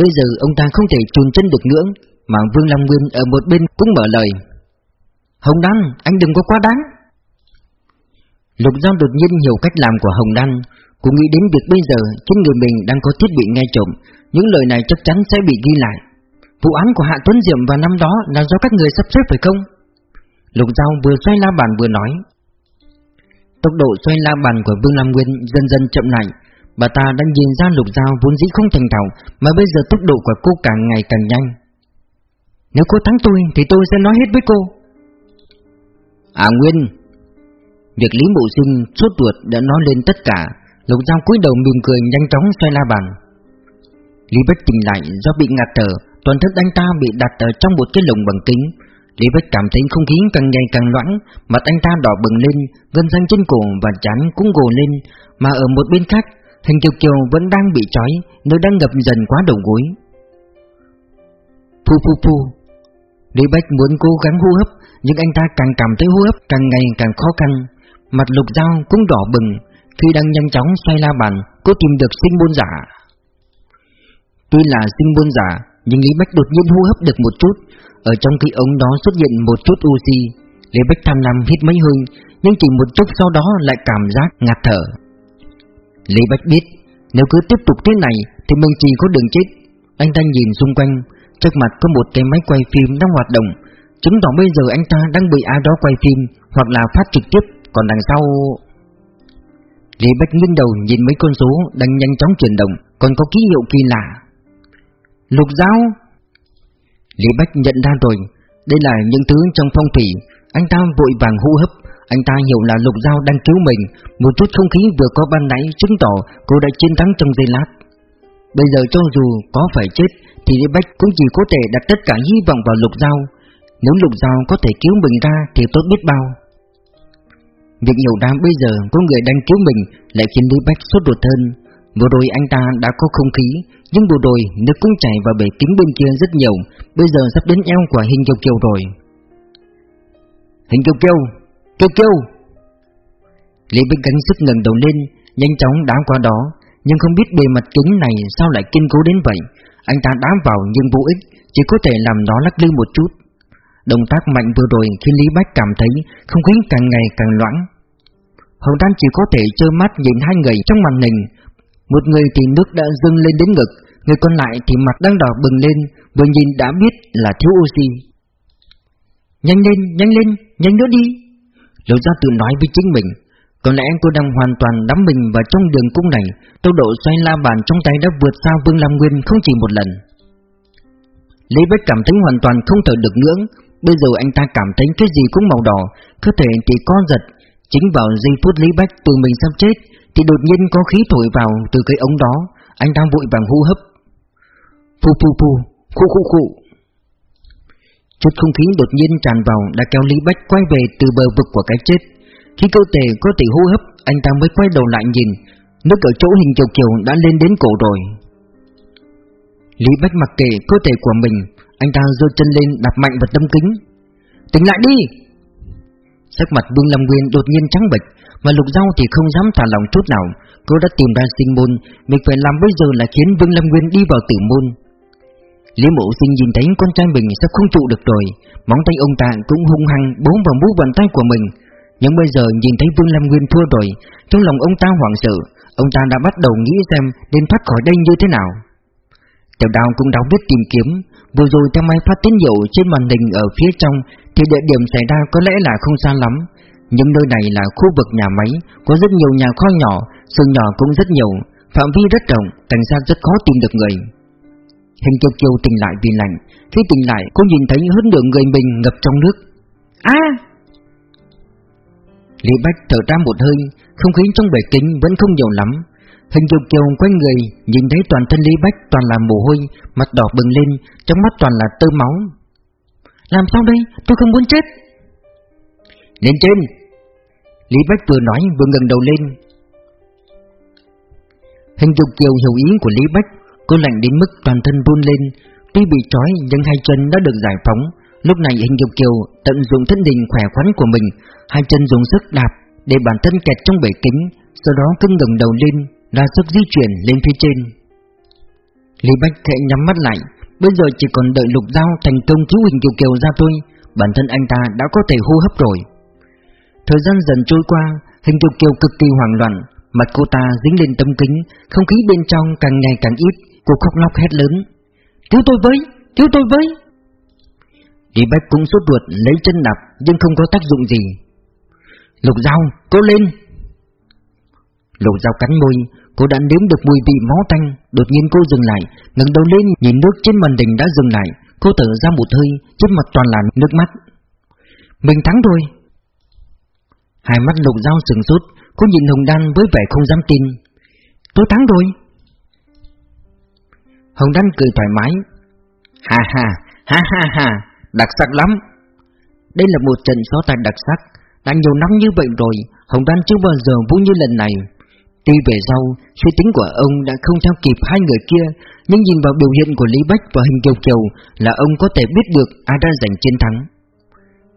[SPEAKER 1] Bây giờ ông ta không thể chuồn chân được nữa Mà Vương Lam Nguyên ở một bên cũng mở lời. Hồng Đăng anh đừng có quá đáng. Lục Giao đột nhiên hiểu cách làm của Hồng Đăng Cô nghĩ đến việc bây giờ trên người mình đang có thiết bị nghe trộm Những lời này chắc chắn sẽ bị ghi lại Vụ án của Hạ Tuấn Diệm vào năm đó là do các người sắp xếp phải không? Lục Giao vừa xoay la bàn vừa nói, Tốc độ xoay la bàn của Vương Lam Nguyên dần dần chậm lại. Bà ta đang nhìn ra Lục Giao vốn dĩ không thành thạo, Mà bây giờ tốc độ của cô càng ngày càng nhanh. Nếu cô thắng tôi thì tôi sẽ nói hết với cô. À Nguyên, Việc Lý Mộ Sinh suốt ruột đã nói lên tất cả. Lục Giao cúi đầu mỉm cười nhanh chóng xoay la bàn. Lý Bách tỉnh lại do bị ngạt thở. Toàn thân anh ta bị đặt ở trong một cái lồng bằng kính Lý Bách cảm thấy không khí càng ngày càng loãng, mặt anh ta đỏ bừng lên, gân răng trên cổ và chán cũng gồ lên, mà ở một bên khác, Hình Kiều Kiều vẫn đang bị trói, nơi đang ngập dần quá đầu gối. Phu phu phu. Lý Bách muốn cố gắng hô hấp, nhưng anh ta càng cảm thấy hô hấp càng ngày càng khó khăn. Mặt lục dao cũng đỏ bừng, khi đang nhanh chóng xoay la bàn, cô tìm được sinh buôn giả. Tuy là sinh buôn giả, nhưng Lý Bách đột nhiên hô hấp được một chút, ở trong cái ống đó xuất hiện một chút oxy. Lý Bách tham lam hít mấy hơi, nhưng chỉ một chút sau đó lại cảm giác ngạt thở. Lý Bách biết, nếu cứ tiếp tục thế này thì mình chỉ có đường chết. Anh ta nhìn xung quanh, trước mặt có một cái máy quay phim đang hoạt động, chứng tỏ bây giờ anh ta đang bị ai đó quay phim hoặc là phát trực tiếp, còn đằng sau... Lý Bách nghiêng đầu nhìn mấy con số đang nhanh chóng chuyển động, còn có ký hiệu kỳ lạ. Lục dao Lý Bách nhận ra rồi, đây là những thứ trong phong thủy, anh ta vội vàng hô hấp, anh ta hiểu là Lục Giao đang cứu mình, một chút không khí vừa có ban nãy chứng tỏ cô đã chiến thắng trong giây lát. Bây giờ cho dù có phải chết, thì Lý Bách cũng chỉ có thể đặt tất cả hy vọng vào Lục Giao. Nếu Lục Giao có thể cứu mình ra thì tốt biết bao. Việc hiểu ra bây giờ có người đang cứu mình lại khiến Lý Bách sốt ruột hơn. Vừa rồi anh ta đã có không khí, nhưng vừa rồi nước cũng chảy vào bể kính bên kia rất nhiều, bây giờ sắp đến eo của hình kiều kiều rồi. Hình kiều kiều, kiều kiều. Lý Bích gắng sức ngẩng đầu lên, nhanh chóng đá qua đó, nhưng không biết bề mặt kính này sao lại kiên cố đến vậy. Anh ta đá vào nhưng vô ích, chỉ có thể làm nó lắc lư một chút. Động tác mạnh vừa rồi khiến Lý Bách cảm thấy không khí càng ngày càng loãng. Hồng Đan chỉ có thể trơ mắt nhìn hai người trong màn hình, một người thì nước đã dâng lên đến ngực, người còn lại thì mặt đang đỏ bừng lên, vừa nhìn đã biết là thiếu oxy. Nhanh lên, nhanh lên, nhanh nữa đi. Lỗ gia tự nói với chính mình, có lẽ cô đang hoàn toàn đắm mình vào trong đường cung này, tốc độ xoay la bàn trong tay đã vượt xa Vương Lam Nguyên không chỉ một lần. Lý Bách cảm thấy hoàn toàn không thở được ngưỡng, bây giờ anh ta cảm thấy cái gì cũng màu đỏ, cơ thể thì co giật. Chính vào giây phút Lý Bách tự mình sắp chết, thì đột nhiên có khí thổi vào từ cái ống đó, anh đang vội vàng hô hấp. Phu phu phu, khu khu khu. Chút không khí đột nhiên tràn vào đã kéo Lý Bách quay về từ bờ vực của cái chết. Khi cơ thể có thể hô hấp, anh ta mới quay đầu lại nhìn, nước ở chỗ hình chiều chiều đã lên đến cổ rồi. Lý Bách mặc kệ cơ thể của mình, anh ta giơ chân lên đạp mạnh vào tâm kính. Tỉnh lại đi! Sắc mặt Vương Lâm Nguyên đột nhiên trắng bệch, mà Lục Giao thì không dám thả lòng chút nào. Cô đã tìm ra sinh môn, mình phải làm bây giờ là khiến Vương Lâm Nguyên đi vào tử môn. Lý Mộ Sinh nhìn thấy con trai mình sắp không trụ được rồi, móng tay ông ta cũng hung hăng bấu vào mũ bàn tay của mình. Nhưng bây giờ nhìn thấy Vương Lâm Nguyên thua rồi, trong lòng ông ta hoảng sợ, ông ta đã bắt đầu nghĩ xem nên thoát khỏi đây như thế nào. Tiểu đào cũng đã biết tìm kiếm, vừa rồi theo máy phát tín hiệu trên màn hình ở phía trong thì địa điểm xảy ra có lẽ là không xa lắm. Nhưng nơi này là khu vực nhà máy, có rất nhiều nhà kho nhỏ, xưởng nhỏ cũng rất nhiều, phạm vi rất rộng, cảnh sát rất khó tìm được người. Hình kiều kiều tỉnh lại vì lạnh, khi tỉnh lại cô nhìn thấy hơn nửa người mình ngập trong nước. À! Lý Bách thở ra một hơi, không khí trong bể kính vẫn không nhiều lắm. Hình kiều kiều quay người, nhìn thấy toàn thân Lý Bách toàn là mồ hôi, mặt đỏ bừng lên, trong mắt toàn là tơ máu. Làm sao đây? Tôi không muốn chết. Lên trên! Lý Bách vừa nói vừa ngẩng đầu lên. Hình dục kiều hiểu ý của Lý Bách, cô lạnh đến mức toàn thân run lên, tuy bị trói nhưng hai chân đã được giải phóng. Lúc này hình dục kiều tận dụng thân hình khỏe khoắn của mình, hai chân dùng sức đạp để bản thân kẹt trong bể kính, sau đó cưng ngẩng đầu lên, ra sức di chuyển lên phía trên. Lý Bách khẽ nhắm mắt lại, bây giờ chỉ còn đợi lục dao thành công cứu hình kiều kiều ra tôi bản thân anh ta đã có thể hô hấp rồi. Thời gian dần trôi qua, hình kiều kiều cực kỳ hoảng loạn, mặt cô ta dính lên tấm kính, không khí bên trong càng ngày càng ít, cô khóc lóc hét lớn. Cứu tôi với, cứu tôi với. Đi Bách cũng sốt ruột lấy chân đạp nhưng không có tác dụng gì. Lục dao, cố lên! Lục dao cắn môi, cô đã nếm được mùi vị máu tanh, đột nhiên cô dừng lại, ngẩng đầu lên nhìn nước trên màn đình đã dừng lại, cô thở ra một hơi, trên mặt toàn là nước mắt. Mình thắng rồi. Hai mắt lục dao sừng sốt, cô nhìn Hồng Đan với vẻ không dám tin. Tôi thắng rồi. Hồng Đan cười thoải mái. Ha ha, ha ha ha, đặc sắc lắm. Đây là một trận so tài đặc sắc Đã nhiều năm như vậy rồi Hồng Đan chưa bao giờ vui như lần này Tuy về sau, Suy tính của ông đã không theo kịp hai người kia, Nhưng nhìn vào biểu hiện của Lý Bách và Hình Kiều Kiều Là ông có thể biết được ai đã giành chiến thắng.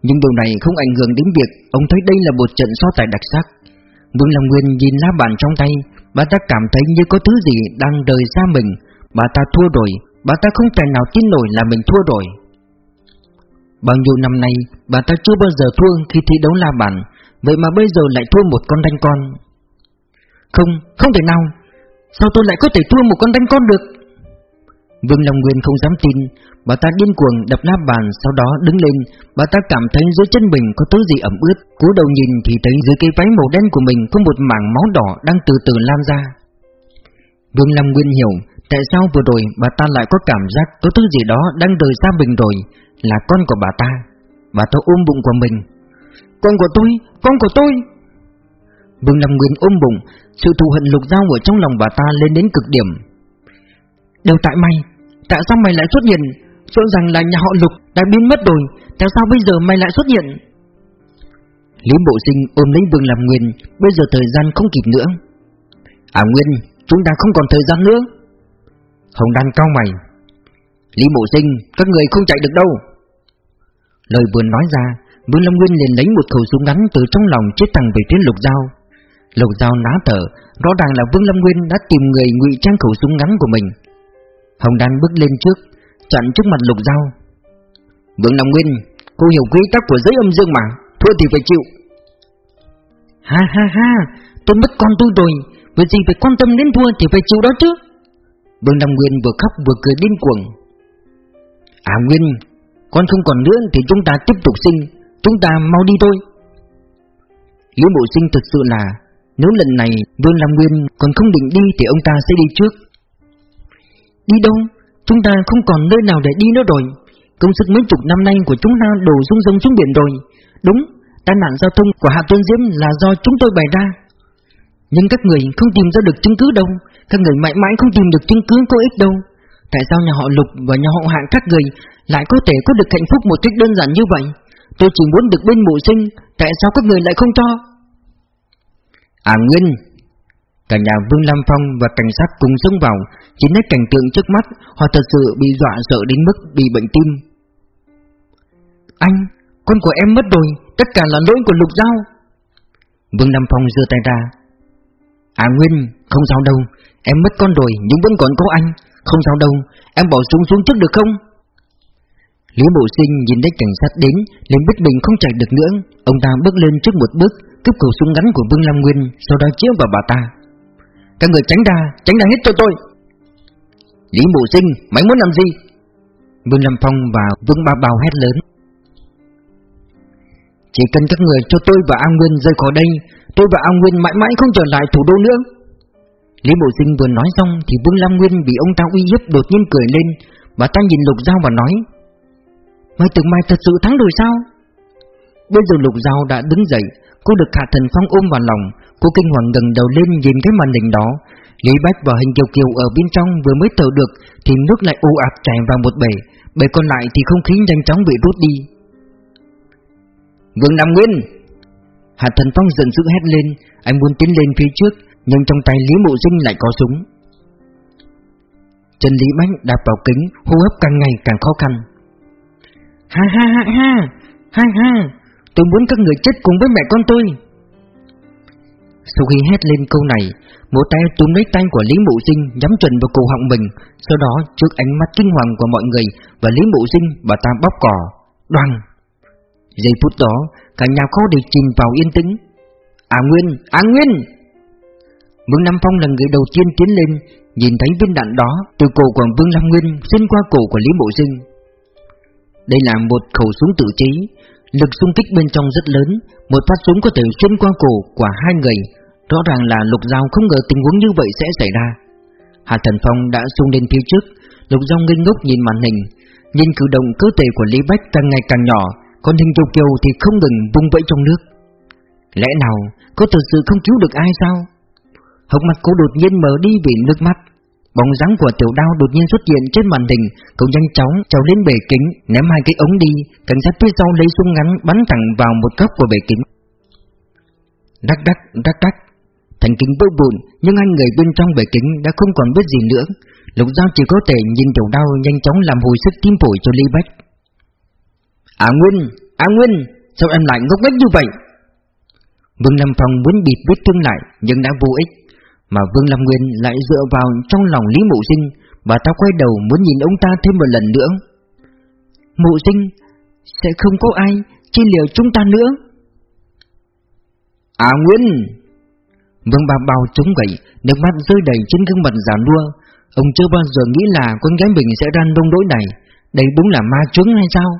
[SPEAKER 1] Nhưng điều này không ảnh hưởng đến việc Ông thấy đây là một trận so tài đặc sắc. Vương Long Nguyên nhìn lá bàn trong tay, Bà ta cảm thấy như có thứ gì đang rời ra mình. Bà ta thua rồi, Bà ta không thể nào tin nổi là mình thua rồi. Bao nhiêu năm nay, Bà ta chưa bao giờ thua khi thi đấu la bàn, Vậy mà bây giờ lại thua một con đánh con. Không, không thể nào. Sao tôi lại có thể thua một con đánh con được? Vương Long Nguyên không dám tin. Bà ta điên cuồng đập nát bàn Sau đó đứng lên. Bà ta cảm thấy dưới chân mình có thứ gì ẩm ướt. Cúi đầu nhìn thì thấy dưới cây váy màu đen của mình Có một mảng máu đỏ đang từ từ lan ra. Vương Long Nguyên hiểu Tại sao vừa rồi bà ta lại có cảm giác Có thứ gì đó đang rời xa mình rồi Là con của bà ta. Bà ta ôm bụng của mình. Con của tôi, con của tôi! Vương Lâm Nguyên ôm bụng, Sự thù hận lục dao ở trong lòng bà ta lên đến cực điểm. Đều tại mày, Tại sao mày lại xuất hiện? Rõ ràng là nhà họ lục đã biến mất rồi, Tại sao bây giờ mày lại xuất hiện? Lý Bộ Sinh ôm lấy Vương Lâm Nguyên, Bây giờ thời gian không kịp nữa. À Nguyên, Chúng ta không còn thời gian nữa. Hồng Đan cao mày. Lý Bộ Sinh, Các người không chạy được đâu. Lời vừa nói ra, Vương Lâm Nguyên liền lấy một khẩu súng ngắn từ trong lòng chết thẳng về phía Lục Giao Lục Giao ná thở, Rõ ràng là Vương Lâm Nguyên đã tìm người ngụy trang khẩu súng ngắn của mình. Hồng Đan bước lên trước, Chặn trước mặt Lục Giao. Vương Lâm Nguyên, Cô hiểu quy tắc của giới âm dương mà, Thua thì phải chịu. Ha ha ha, Tôi mất con tôi rồi Vì gì phải quan tâm đến thua thì phải chịu đó chứ. Vương lâm Nguyên vừa khóc vừa cười điên cuồng. À Nguyên, Con không còn nữa thì chúng ta tiếp tục sinh, Chúng ta mau đi thôi. Lý Bộ Sinh thực sự là nếu lần này Vương Lam Nguyên còn không định đi Thì ông ta sẽ đi trước. Đi đâu? Chúng ta không còn nơi nào để đi nữa rồi. Công sức mấy chục năm nay của chúng ta đổ xuống sông xuống biển rồi. Đúng, Tai nạn giao thông của Hạ Tuân Diễm là do chúng tôi bày ra. Nhưng các người không tìm ra được chứng cứ đâu. Các người mãi mãi không tìm được chứng cứ có ích đâu. Tại sao nhà họ Lục và nhà họ Hạng các người Lại có thể có được hạnh phúc một cách đơn giản như vậy? Tôi chỉ muốn được bên mụ sinh, Tại sao các người lại không cho? À Nguyên. Cả nhà Vương Lam Phong và cảnh sát cùng xông vào, Chính thấy cảnh tượng trước mắt, Họ thật sự bị dọa sợ đến mức bị bệnh tim. Anh, Con của em mất rồi, Tất cả là lỗi của Lục Giao. Vương Lam Phong giơ tay ra. À Nguyên, Không sao đâu, Em mất con rồi, nhưng vẫn còn có anh, Không sao đâu, Em bỏ súng xuống trước được không? Lý Bộ Sinh nhìn thấy cảnh sát đến, liền biết mình không chạy được nữa, Ông ta bước lên trước một bước Cướp khẩu súng ngắn của Vương Lam Nguyên Sau đó chiếu vào bà ta. Các người tránh ra, tránh ra hết cho tôi. Lý Bộ Sinh, mày muốn làm gì? Vương lam Phong và Vương Ba Bào hét lớn. Chỉ cần các người cho tôi và An Nguyên rời khỏi đây Tôi và An Nguyên mãi mãi không trở lại thủ đô nữa. Lý Bộ Sinh vừa nói xong Thì Vương Lam Nguyên bị ông ta uy hiếp đột nhiên cười lên. Bà ta nhìn Lục Giao và nói Mày tưởng mày thật sự thắng rồi sao? Bây giờ Lục Giao đã đứng dậy, Cô được Hạ Thần Phong ôm vào lòng. Cô kinh hoàng gần đầu lên nhìn cái màn hình đó. Lý Bách và hình kiều kiều ở bên trong vừa mới thở được, Thì nước lại u ạt chảy vào một bể. Bể còn lại thì không khí nhanh chóng bị rút đi. Vương Nam Nguyên! Hạ Thần Phong giận dữ hét lên. Anh muốn tiến lên phía trước, Nhưng trong tay Lý Mộ Sinh lại có súng. Trần Lý Bách đạp vào kính, Hô hấp càng ngày càng khó khăn. Ha ha ha ha! Ha ha! Tôi muốn các người chết cùng với mẹ con tôi. Sau khi hét lên câu này Một tay túm lấy tay của Lý Mụ Sinh Nhắm chuẩn vào cổ họng mình Sau đó trước ánh mắt kinh hoàng của mọi người Và Lý Mụ Sinh bà ta bóp cỏ Đoàng Giây phút đó Cả nhà khó đều chìm vào yên tĩnh. À Nguyên, À Nguyên! Vương Nam Phong là người đầu tiên tiến lên Nhìn thấy viên đạn đó Từ cổ của Vương Lam Nguyên Xuyên qua cổ của Lý Mộ Sinh. Đây là một khẩu súng tự chế Lực xung kích bên trong rất lớn, Một phát súng có thể xuyên qua cổ của hai người. Rõ ràng là Lục Giao không ngờ tình huống như vậy sẽ xảy ra. Hạ Thần Phong đã xung lên phía trước. Lục Giao ngây ngốc nhìn màn hình. Nhìn cử động cơ thể của Lý Bách càng ngày càng nhỏ Còn hình châu kiều thì không ngừng vung vẫy trong nước. Lẽ nào có thật sự không cứu được ai sao? Hốc mặt cô đột nhiên mở đi vì nước mắt. Bóng dáng của tiểu đao đột nhiên xuất hiện trên màn hình. Cậu nhanh chóng trèo lên bể kính Ném hai cái ống đi. Cảnh sát phía sau lấy súng ngắn bắn thẳng vào một góc của bể kính. Đắc đắc đắc đắc. Thành kính vỡ vụn Nhưng anh người bên trong bể kính đã không còn biết gì nữa. Lục Giao chỉ có thể nhìn tiểu đao nhanh chóng làm hồi sức tim phổi cho Lý Bách. À Nguyên, À Nguyên, sao em lại ngốc nghếch như vậy? Vương Lâm Phong muốn bịt vết thương lại nhưng đã vô ích. Mà Vương Lâm Nguyên lại dựa vào trong lòng Lý Mộ Sinh Bà ta quay đầu muốn nhìn ông ta thêm một lần nữa. Mộ Sinh Sẽ không có ai chi liều chúng ta nữa. À Nguyên! Vương bà bao chống gậy Nước mắt rơi đầy trên gương mặt giả nua. Ông chưa bao giờ nghĩ là con gái mình sẽ ra nông nỗi này. Đây đúng là ma trứng hay sao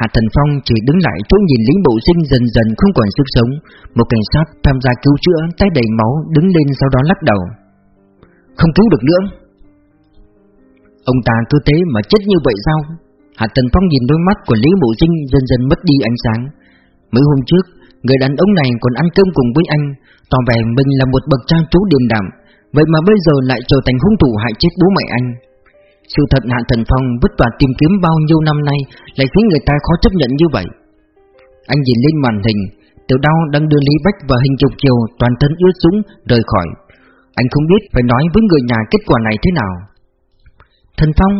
[SPEAKER 1] Hạ Thần Phong chỉ đứng lại chỗ nhìn lính bộ sinh dần dần không còn sức sống. Một cảnh sát tham gia cứu chữa, tay đầy máu, đứng lên sau đó lắc đầu. Không cứu được nữa. Ông ta cứ thế mà chết như vậy sao? Hạ Thần Phong nhìn đôi mắt của Lý Bộ Sinh dần dần mất đi ánh sáng. Mấy hôm trước, Người đàn ông này còn ăn cơm cùng với anh. Tỏ vẻ mình là một bậc trang chú điềm đạm. Vậy mà bây giờ lại trở thành hung thủ hại chết bố mẹ anh sự thật Hạ Thần Phong vất vả tìm kiếm bao nhiêu năm nay Lại khiến người ta khó chấp nhận như vậy. Anh nhìn lên màn hình, Tiểu đau đang đưa Lý Bách và hình trục chiều Toàn thân ướt sũng rời khỏi. Anh không biết phải nói với người nhà kết quả này thế nào. Thần Phong,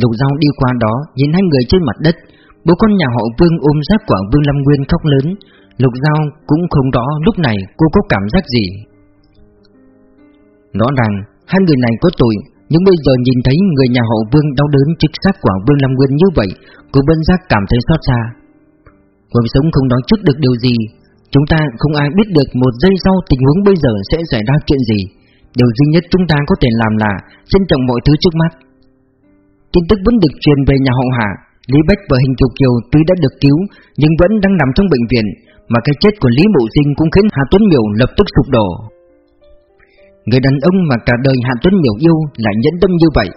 [SPEAKER 1] Lục Giao đi qua đó, Nhìn hai người trên mặt đất. Bố con nhà họ Vương ôm giác quả Vương Lâm Nguyên khóc lớn. Lục Giao cũng không rõ lúc này cô có cảm giác gì. Rõ ràng, hai người này có tội nhưng bây giờ nhìn thấy người nhà họ Vương đau đớn chức xác của Vương Lâm Nguyên như vậy, Cô Bân Giác cảm thấy xót xa. Cuộc sống không nói trước được điều gì, Chúng ta không ai biết được một giây sau tình huống bây giờ sẽ xảy ra chuyện gì. Điều duy nhất chúng ta có thể làm là trân trọng mọi thứ trước mắt. Tin tức vẫn được truyền về nhà họ Hạ. Lý Bách và Hình Kiều Kiều tuy đã được cứu, Nhưng vẫn đang nằm trong bệnh viện, Mà cái chết của Lý Mộ Sinh cũng khiến Hà Tuấn Miểu lập tức sụp đổ. Người đàn ông mà cả đời Hạ Tuấn nhiều yêu lại nhẫn tâm như vậy.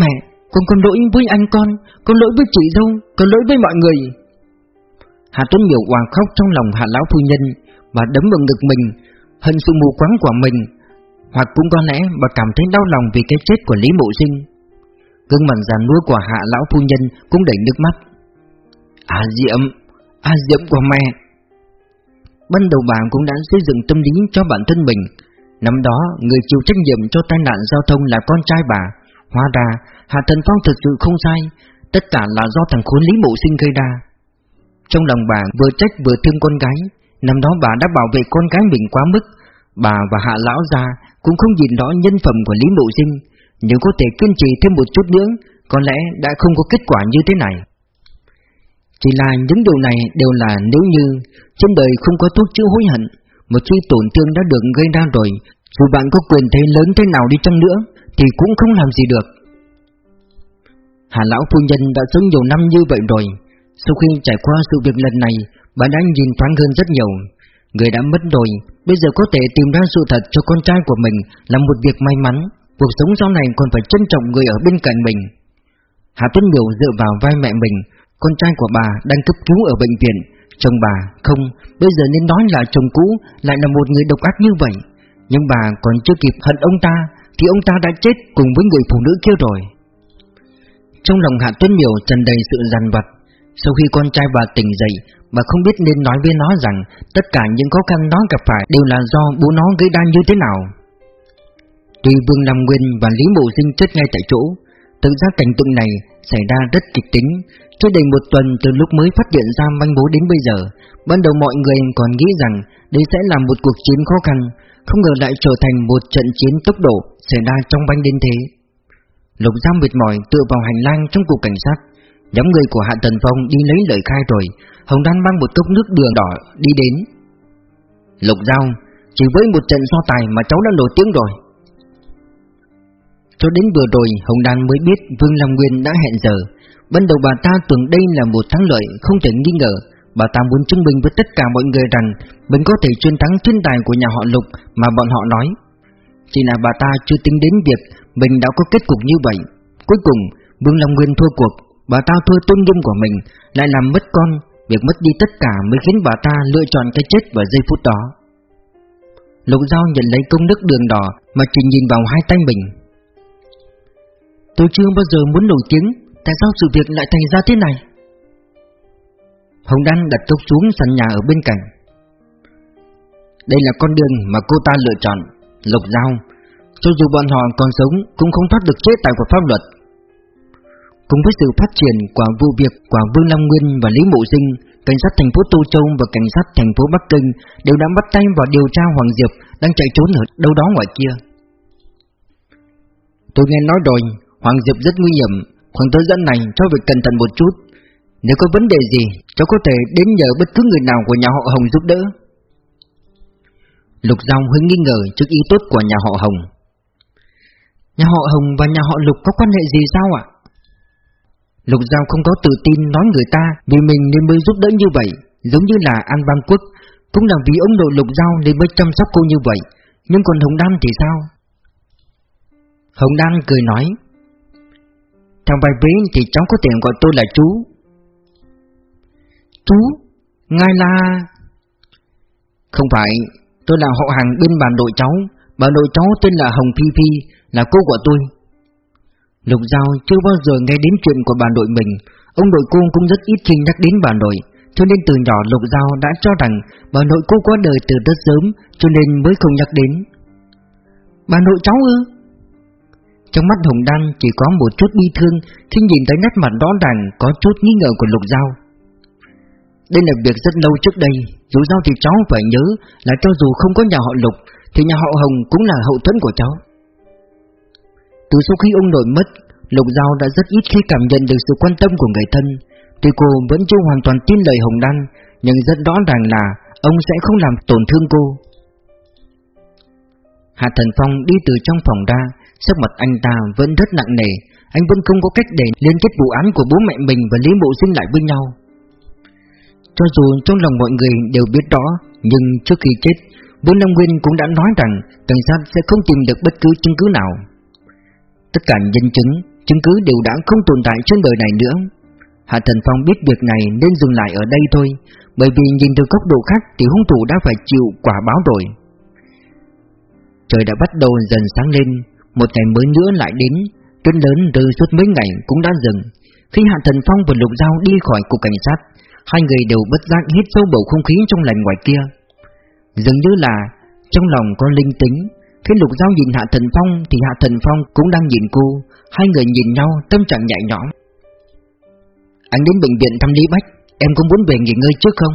[SPEAKER 1] Mẹ, con có lỗi với anh con Con lỗi với chị dâu Con lỗi với mọi người. Hạ Tuấn Miểu hòa khóc trong lòng Hạ Lão Phu Nhân Và đấm vào ngực mình Hận sự mù quáng của mình Hoặc cũng có lẽ bà cảm thấy đau lòng vì cái chết của Lý Mộ Sinh Gương mặt già nuôi của Hạ Lão Phu Nhân cũng đầy nước mắt. À Diệm À Diệm của mẹ. Ban đầu bà cũng đã xây dựng tâm lý cho bản thân mình. Năm đó, người chịu trách nhiệm cho tai nạn giao thông là con trai bà. Hóa ra, Hạ Thần Phong thực sự không sai. Tất cả là do thằng khốn Lý Mộ Sinh gây ra. Trong lòng bà vừa trách vừa thương con gái. Năm đó bà đã bảo vệ con gái mình quá mức. Bà và Hạ Lão gia cũng không nhìn rõ nhân phẩm của Lý Mộ Sinh. Nếu có thể kiên trì thêm một chút nữa, Có lẽ đã không có kết quả như thế này chỉ là những điều này đều là nếu như trên đời không có thuốc chữa hối hận, Một khi tổn thương đã được gây ra rồi, Dù bạn có quyền thế lớn thế nào đi chăng nữa, Thì cũng không làm gì được. Hà lão phu nhân đã sống nhiều năm như vậy rồi, Sau khi trải qua sự việc lần này Bà đã nhìn thoáng hơn rất nhiều. Người đã mất rồi, Bây giờ có thể tìm ra sự thật cho con trai của mình Là một việc may mắn, Cuộc sống sau này còn phải trân trọng người ở bên cạnh mình. Hà Tuấn Miểu dựa vào vai mẹ mình con trai của bà đang cấp cứu ở bệnh viện. Chồng bà, không, Bây giờ nên nói là chồng cũ Lại là một người độc ác như vậy. Nhưng bà còn chưa kịp hận ông ta, Thì ông ta đã chết cùng với người phụ nữ kia rồi. Trong lòng Hạ Tuấn Miểu tràn đầy sự giàn vặt. Sau khi con trai bà tỉnh dậy Bà không biết nên nói với nó rằng Tất cả những khó khăn nó gặp phải Đều là do bố nó gây đan như thế nào. Tuy Vương Nam Nguyên và Lý Mộ Sinh chết ngay tại chỗ Thực ra cảnh tượng này xảy ra rất kịch tính. Chưa đầy một tuần từ lúc mới phát hiện ra manh mối đến bây giờ, Ban đầu mọi người còn nghĩ rằng Đây sẽ là một cuộc chiến khó khăn, Không ngờ lại trở thành một trận chiến tốc độ Xảy ra trong banh đến thế. Lục Giang mệt mỏi tựa vào hành lang trong cục cảnh sát. Nhóm người của Hạ Tần Phong đi lấy lời khai rồi, Hồng Đan mang một cốc nước đường đỏ đi đến. Lục Giao Chỉ với một trận so tài mà cháu đã nổi tiếng rồi cho đến vừa rồi, Hồng Đan mới biết Vương Long Nguyên đã hẹn giờ. Ban đầu bà ta tưởng đây là một thắng lợi, không thể nghi ngờ. Bà ta muốn chứng minh với tất cả mọi người rằng Mình có thể chiến thắng thiên tài của nhà họ Lục mà bọn họ nói. Chỉ là bà ta chưa tính đến việc mình đã có kết cục như vậy. Cuối cùng, Vương Long Nguyên thua cuộc. Bà ta thua tôn nghiêm của mình, Lại làm mất con. Việc mất đi tất cả mới khiến bà ta lựa chọn cái chết vào giây phút đó. Lục Giao nhận lấy công đức đường đỏ Mà chỉ nhìn vào hai tay mình. Tôi chưa bao giờ muốn nổi tiếng. Tại sao sự việc lại thành ra thế này? Hồng Đan đặt cốc xuống sàn nhà ở bên cạnh. Đây là con đường mà cô ta lựa chọn Lục Giao. Cho dù bọn họ còn sống, Cũng không thoát được chế tài của pháp luật. Cùng với sự phát triển của vụ việc của Vương Long Nguyên và Lý Mộ Sinh, Cảnh sát thành phố Tô Châu và cảnh sát thành phố Bắc Kinh Đều đã bắt tay vào điều tra Hoàng Diệp Đang chạy trốn ở đâu đó ngoài kia. Tôi nghe nói rồi Hoàng Diệp rất nguy hiểm, Khoảng thời gian này cháu việc cẩn thận một chút. Nếu có vấn đề gì, Cháu có thể đến nhờ bất cứ người nào của nhà họ Hồng giúp đỡ. Lục Giao hơi nghi ngờ trước ý tốt của nhà họ Hồng. Nhà họ Hồng và nhà họ Lục có quan hệ gì sao ạ? Lục Giao không có tự tin nói người ta vì mình nên mới giúp đỡ như vậy, Giống như là An Bang Quốc. Cũng là vì ông nội Lục Giao nên mới chăm sóc cô như vậy. Nhưng còn Hồng Đan thì sao? Hồng Đan cười nói theo bài vế thì cháu có tiền gọi tôi là chú. Chú? Ngài là... Không phải, Tôi là họ hàng bên bà nội cháu. Bà nội cháu tên là Hồng Phi Phi, Là cô của tôi. Lục Giao chưa bao giờ nghe đến chuyện của bà nội mình. Ông nội cô cũng rất ít khi nhắc đến bà nội. Cho nên từ nhỏ Lục Giao đã cho rằng Bà nội cô qua đời từ rất sớm, Cho nên mới không nhắc đến. Bà nội cháu ư? Trong mắt Hồng Đan chỉ có một chút bi thương Khi nhìn thấy nét mặt đó ràng Có chút nghi ngờ của Lục Giao Đây là việc rất lâu trước đây Dù sao thì cháu phải nhớ Là cho dù không có nhà họ Lục Thì nhà họ Hồng cũng là hậu thuẫn của cháu từ sau khi ông nội mất, Lục Giao đã rất ít khi cảm nhận được sự quan tâm của người thân. Tuy cô vẫn chưa hoàn toàn tin lời Hồng Đan, nhưng rất rõ ràng là ông sẽ không làm tổn thương cô. Hạ Thần Phong đi từ trong phòng ra, sắc mặt anh ta vẫn rất nặng nề, anh vẫn không có cách để liên kết vụ án của bố mẹ mình và Lý Mộ Sinh lại với nhau. Cho dù trong lòng mọi người đều biết rõ, nhưng trước khi chết, Vương Long Nguyên cũng đã nói rằng cảnh sát sẽ không tìm được bất cứ chứng cứ nào. Tất cả nhân chứng, chứng cứ đều đã không tồn tại trên đời này nữa Hạ Thần Phong biết việc này nên dừng lại ở đây thôi Bởi vì nhìn từ góc độ khác thì hung thủ đã phải chịu quả báo rồi Trời đã bắt đầu dần sáng lên một ngày mới nữa lại đến, Tuyết lớn rơi suốt mấy ngày cũng đã dừng. Khi Hạ Thần Phong và Lục Giao đi khỏi cục cảnh sát, Hai người đều bất giác hít sâu bầu không khí trong lành ngoài kia. Dường như là trong lòng có linh tính, khi Lục Giao nhìn Hạ Thần Phong thì Hạ Thần Phong cũng đang nhìn cô, Hai người nhìn nhau tâm trạng nhẹ nhõm. Anh đến bệnh viện thăm Lý Bách, Em có muốn về nghỉ ngơi trước không?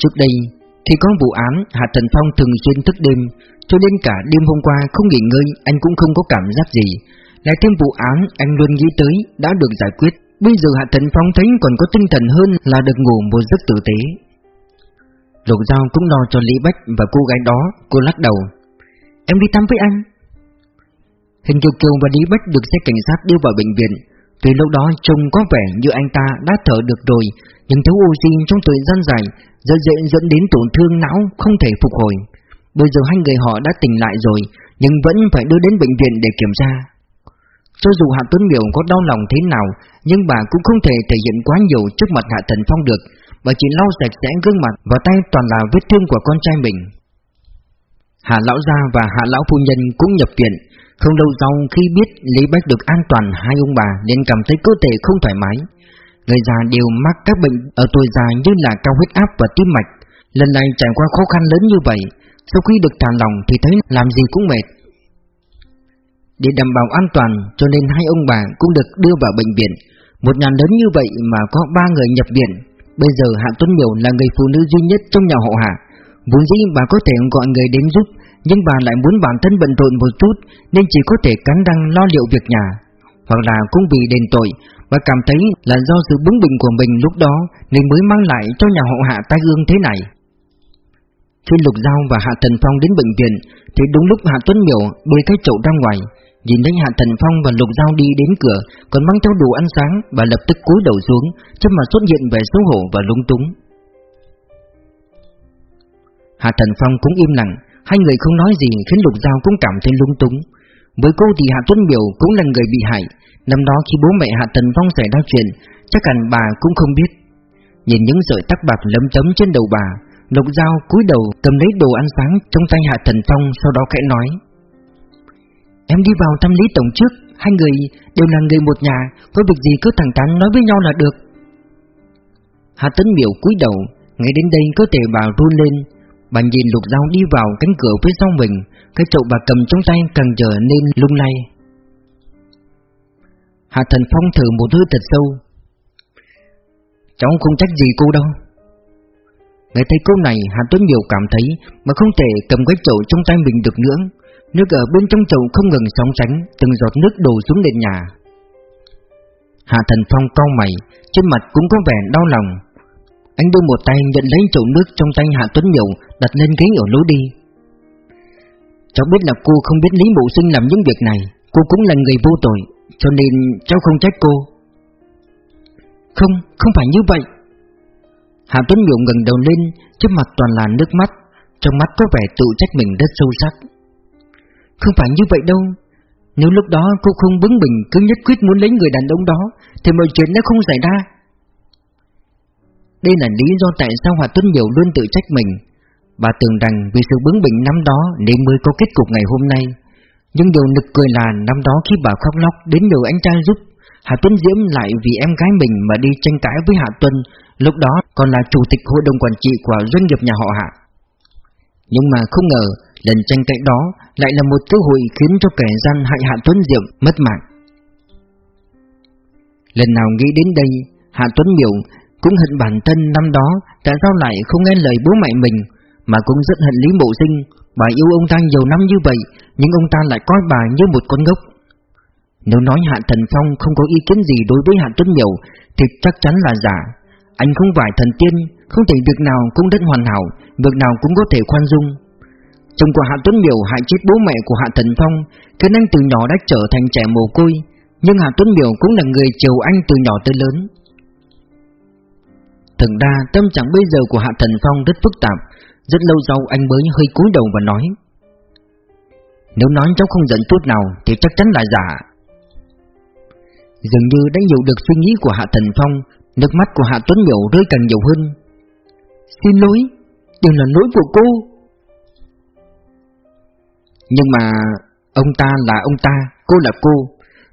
[SPEAKER 1] Trước đây khi có vụ án, Hạ Thần Phong thường xuyên thức đêm, Cho nên cả đêm hôm qua không nghỉ ngơi, Anh cũng không có cảm giác gì. Lại thêm vụ án, anh luôn nghĩ tới, Đã được giải quyết, Bây giờ Hạ Thần Phong thấy còn có tinh thần hơn Là được ngủ một giấc tử tế. Lục Giao cũng lo cho Lý Bách và cô gái đó, Cô lắc đầu. Em đi thăm với anh. Hình Kiều Kiều và Lý Bách được xe cảnh sát đưa vào bệnh viện. Tuy lúc đó trông có vẻ như anh ta đã thở được rồi, Nhưng thiếu oxy trong thời gian dài, Rất dễ dẫn đến tổn thương não không thể phục hồi. Bây giờ hai người họ đã tỉnh lại rồi, Nhưng vẫn phải đưa đến bệnh viện để kiểm tra. Cho dù Hạ Tuấn Miểu có đau lòng thế nào, Nhưng bà cũng không thể thể hiện quá nhiều trước mặt Hạ Thần Phong được, Bà chỉ lau sạch sẽ gương mặt và tay toàn là vết thương của con trai mình. Hạ lão gia và hạ lão phu nhân cũng nhập viện. Không lâu sau, khi biết Lý Bách được an toàn, hai ông bà nên cảm thấy cơ thể không thoải mái. Người già đều mắc các bệnh ở tuổi già như là cao huyết áp và tim mạch. Lần này trải qua khó khăn lớn như vậy, Sau khi được thả lòng thì thấy làm gì cũng mệt. Để đảm bảo an toàn, cho nên hai ông bà cũng được đưa vào bệnh viện. Một nhà lớn như vậy mà có ba người nhập viện. Bây giờ Hạ Tuấn Miểu là người phụ nữ duy nhất trong nhà họ Hạ. Vốn dĩ bà có thể gọi người đến giúp nhưng bà lại muốn bản thân bận rộn một chút, Nên chỉ có thể cắn răng lo liệu việc nhà. Hoặc là cũng vì đền tội và cảm thấy là do sự bướng bỉnh của mình lúc đó Nên mới mang lại cho nhà họ Hạ tai ương thế này. Khi Lục Giao và Hạ Thần Phong đến bệnh viện, Thì đúng lúc Hạ Tuấn Miểu bê cái chậu ra ngoài, Nhìn thấy Hạ Thần Phong và Lục Giao đi đến cửa, Còn mang theo đồ ăn sáng, Bà lập tức cúi đầu xuống chứ mà xuất hiện vẻ xấu hổ và lúng túng. Hạ Thần Phong cũng im lặng Hai người không nói gì khiến Lục Giao cũng cảm thấy lung túng. Với cô thì Hạ Tuấn biểu cũng là người bị hại. Năm đó khi bố mẹ Hạ tần Phong xảy ra chuyện, Chắc hẳn bà cũng không biết. Nhìn những sợi tóc bạc lấm tấm trên đầu bà, Lục Giao cúi đầu cầm lấy đồ ăn sáng trong tay Hạ Thần Phong, sau đó khẽ nói. Em đi vào thăm Lý Tổng trước, Hai người đều là người một nhà, Có việc gì cứ thẳng thắn nói với nhau là được. Hạ Tấn Miểu cúi đầu, Ngay đến đây cơ thể bà run lên bạn nhìn Lục dao đi vào cánh cửa phía sau mình, Cái chậu bà cầm trong tay càng trở nên lung lay. Hạ Thần Phong thử một hơi thật sâu. Cháu không trách gì cô đâu. Nghe thấy câu này, Hạ Tuấn Miểu cảm thấy Mà không thể cầm cái chậu trong tay mình được nữa. Nước ở bên trong chậu không ngừng sóng tránh Từng giọt nước đổ xuống nền nhà. Hạ Thần Phong cau mày, Trên mặt cũng có vẻ đau lòng. Anh đưa một tay nhận lấy chậu nước trong tay Hạ Tuấn Nhậu Đặt lên ghế ở lối đi. Cháu biết là cô không biết Lý Mộ Sinh làm những việc này Cô cũng là người vô tội Cho nên cháu không trách cô. Không, không phải như vậy. Hạ Tuấn Nhậu ngẩng đầu lên Trước mặt toàn là nước mắt Trong mắt có vẻ tự trách mình rất sâu sắc. Không phải như vậy đâu. Nếu lúc đó cô không bướng bỉnh Cứ nhất quyết muốn lấy người đàn ông đó Thì mọi chuyện đã không xảy ra. Đây là lý do tại sao Hạ Tuấn Diệu luôn tự trách mình. Bà tưởng rằng vì sự bướng bỉnh năm đó Nên mới có kết cục ngày hôm nay. Nhưng điều nực cười là năm đó khi bà khóc lóc Đến nhờ anh trai giúp Hạ Tuấn Diễm lại vì em gái mình mà đi tranh cãi với Hạ Tuân, Lúc đó còn là chủ tịch hội đồng quản trị của doanh nghiệp nhà họ Hạ. Nhưng mà không ngờ, lần tranh cãi đó lại là một cơ hội khiến cho kẻ gian hại Hạ Tuấn Diệm mất mạng. Lần nào nghĩ đến đây, Hạ Tuấn Miểu cũng hận bản thân năm đó Tại sao lại không nghe lời bố mẹ mình, Mà cũng rất hận Lý Mộ Sinh, Bà yêu ông ta nhiều năm như vậy, Nhưng ông ta lại coi bà như một con ngốc. Nếu nói Hạ Thần Phong không có ý kiến gì đối với Hạ Tuấn Miểu, Thì chắc chắn là giả. Anh không phải thần tiên, Không thể việc nào cũng rất hoàn hảo, Việc nào cũng có thể khoan dung. Chồng của Hạ Tuấn Miểu hại chết bố mẹ của Hạ Thần Phong, Khiến anh từ nhỏ đã trở thành trẻ mồ côi, Nhưng Hạ Tuấn Miểu cũng là người chiều anh từ nhỏ tới lớn thần đa tâm trạng bây giờ của Hạ Thần Phong rất phức tạp, Rất lâu sau anh mới hơi cúi đầu và nói, Nếu nói cháu không giận chút nào Thì chắc chắn là giả. Dường như đã hiểu được suy nghĩ của Hạ Thần Phong, Nước mắt của Hạ Tuấn Miểu rơi càng nhiều hơn. Xin lỗi, Đều là lỗi của cô. Nhưng mà Ông ta là ông ta, Cô là cô.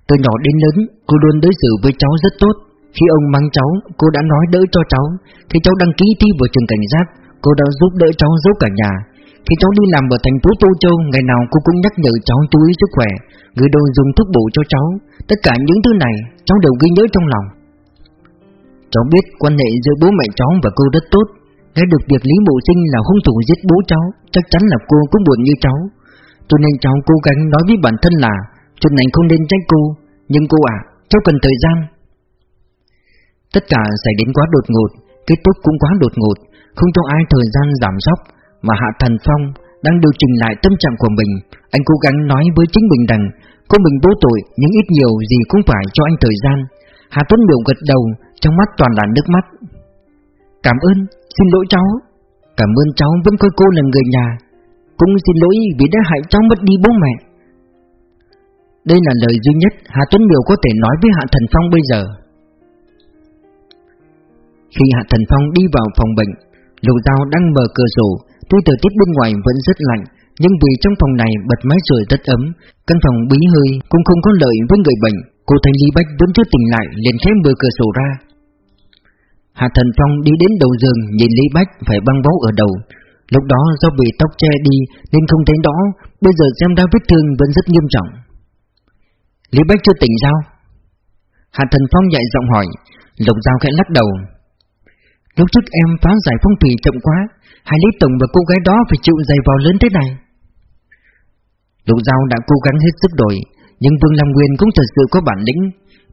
[SPEAKER 1] Từ nhỏ đến lớn, Cô luôn đối xử với cháu rất tốt. Khi ông mang cháu Cô đã nói đỡ cho cháu. Khi cháu đăng ký thi vào trường cảnh sát Cô đã giúp đỡ cháu giúp cả nhà. Khi cháu đi làm ở thành phố Tô Châu Ngày nào cô cũng nhắc nhở cháu chú ý sức khỏe. Gửi đồ dùng thuốc bổ cho cháu. Tất cả những thứ này Cháu đều ghi nhớ trong lòng. Cháu biết quan hệ giữa bố mẹ cháu và cô rất tốt. Nghe được việc Lý Mộ Sinh là hung thủ giết bố cháu Chắc chắn là cô cũng buồn như cháu. Cho nên cháu cố gắng nói với bản thân là Chuyện này không nên trách cô. Nhưng cô à, cháu cần thời gian. Tất cả xảy đến quá đột ngột Kết thúc cũng quá đột ngột Không cho ai thời gian giảm sóc Mà Hạ Thần Phong đang điều chỉnh lại tâm trạng của mình. Anh cố gắng nói với chính mình rằng Cô mình vô tội nhưng ít nhiều gì cũng phải cho anh thời gian. Hà Tuấn biểu gật đầu trong mắt toàn là nước mắt. Cảm ơn, xin lỗi cháu. Cảm ơn cháu vẫn coi cô là người nhà. Cũng xin lỗi vì đã hại cháu mất đi bố mẹ. Đây là lời duy nhất Hạ Tuấn Miểu có thể nói với Hạ Thần Phong bây giờ. Khi Hạ Thần Phong đi vào phòng bệnh, Lục Giao đang mở cửa sổ. Tuy thời tiết bên ngoài vẫn rất lạnh, Nhưng vì trong phòng này bật máy sưởi rất ấm, Căn phòng bí hơi cũng không có lợi với người bệnh. Cô thấy Lý Bách vẫn chưa tỉnh lại, liền khép mở cửa sổ ra. Hạ Thần Phong đi đến đầu giường, nhìn Lý Bách phải băng bó ở đầu. Lúc đó do bị tóc che đi, nên không thấy rõ. Bây giờ xem ra vết thương vẫn rất nghiêm trọng. Lý Bách chưa tỉnh sao? Hạ Thần Phong dạy giọng hỏi. Lục Giao khẽ lắc đầu. Lúc trước em phá giải phong thủy chậm quá, Hai Lý Tổng và cô gái đó phải chịu dày vào lớn thế này. Lục Giao đã cố gắng hết sức rồi, Nhưng Vương Lam Nguyên cũng thật sự có bản lĩnh.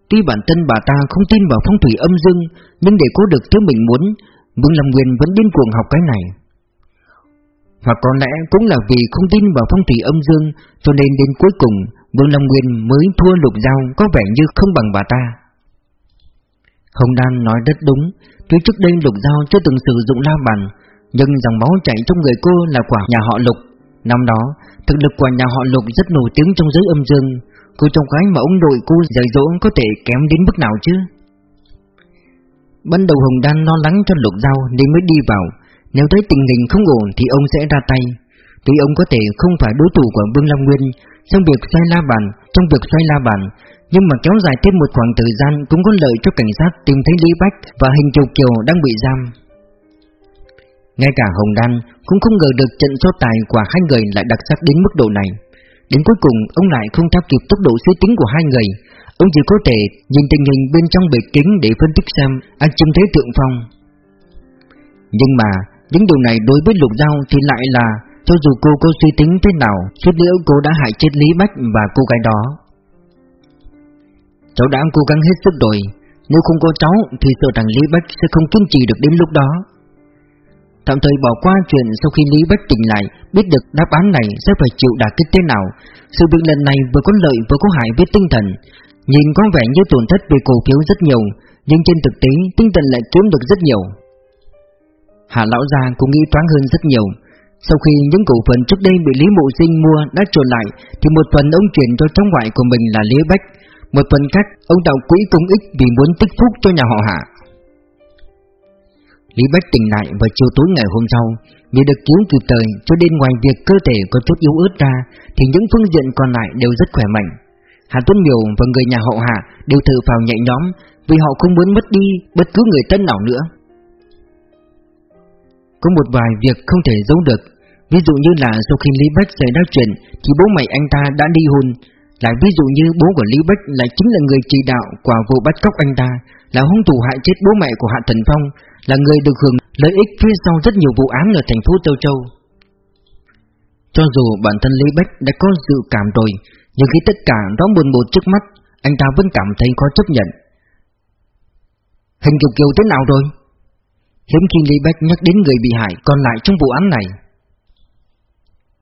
[SPEAKER 1] Tuy bản thân bà ta không tin vào phong thủy âm dương, Nhưng để có được thứ mình muốn, Vương Lâm Nguyên vẫn điên cuồng học cái này. Hoặc có lẽ cũng là vì không tin vào phong thủy âm dương, Cho nên đến cuối cùng, Vương Lâm Nguyên mới thua lục giao Có vẻ như không bằng bà ta. Hồng Đan nói rất đúng Tuy trước đây lục giao chưa từng sử dụng la bàn, Nhưng dòng máu chảy trong người cô là quả nhà họ lục. Năm đó, Thực lực của nhà họ lục rất nổi tiếng trong giới âm dương. Cô trong cái mà ông nội cô dạy dỗ có thể kém đến mức nào chứ? Ban đầu Hồng Đan lo lắng cho lục dao nên mới đi vào. Nếu thấy tình hình không ổn thì ông sẽ ra tay. Tuy ông có thể không phải đối thủ của Vương Long Nguyên, Trong việc xoay la bàn, Trong việc xoay la bàn nhưng mà kéo dài thêm một khoảng thời gian Cũng có lợi cho cảnh sát tìm thấy Lý Bách Và hình Châu Kiều đang bị giam. Ngay cả Hồng Đan Cũng không ngờ được trận so tài của hai người lại đặc sắc đến mức độ này. Đến cuối cùng ông lại không theo kịp tốc độ suy tính của hai người. Ông chỉ có thể nhìn tình hình bên trong bể kính để phân tích xem ai chiếm thế thượng phong. Nhưng mà những điều này đối với Lục Giao thì lại là cho dù cô có suy tính thế nào, suốt nữa cô đã hại chết Lý Bách và cô gái đó. Cháu đã cố gắng hết sức rồi, nếu không có cháu thì sợ rằng Lý Bách sẽ không kiên trì được đến lúc đó. Tạm thời bỏ qua chuyện sau khi Lý Bách tỉnh lại, biết được đáp án này sẽ phải chịu đả kích thế nào. Sự việc lần này vừa có lợi vừa có hại với tinh thần. Nhìn có vẻ như tổn thất về cổ phiếu rất nhiều, nhưng trên thực tế tinh thần lại kiếm được rất nhiều. Hạ lão gia cũng nghĩ toán hơn rất nhiều. Sau khi những cổ phần trước đây bị Lý Mộ Sinh mua đã trở lại, thì một phần ông chuyển cho cháu ngoại của mình là Lý Bách, một phần khác ông tạo quỹ công ích vì muốn tích phúc cho nhà họ Hạ. Lý Bách tỉnh lại vào chiều tối ngày hôm sau, vì được cứu kịp thời cho nên ngoài việc cơ thể có chút yếu ớt ra, thì những phương diện còn lại đều rất khỏe mạnh. Hạ Tuấn Miểu và người nhà họ Hạ đều thở phào nhẹ nhõm vì họ không muốn mất đi bất cứ người thân nào nữa. Có một vài việc không thể giấu được Ví dụ như là sau khi Lý Bách xảy ra chuyện Thì bố mẹ anh ta đã đi hôn lại ví dụ như bố của Lý Bách lại chính là người chỉ đạo quả vụ bắt cóc anh ta, Là hung thủ hại chết bố mẹ của Hạ Thần Phong, Là người được hưởng lợi ích phía sau rất nhiều vụ án ở thành phố Châu Châu. Cho dù bản thân Lý Bách đã có dự cảm rồi, Nhưng khi tất cả đó buồn bột trước mắt, Anh ta vẫn cảm thấy khó chấp nhận. Hình Kiều Kiều thế nào rồi? Hiếm khi Lý Bách nhắc đến người bị hại còn lại trong vụ án này.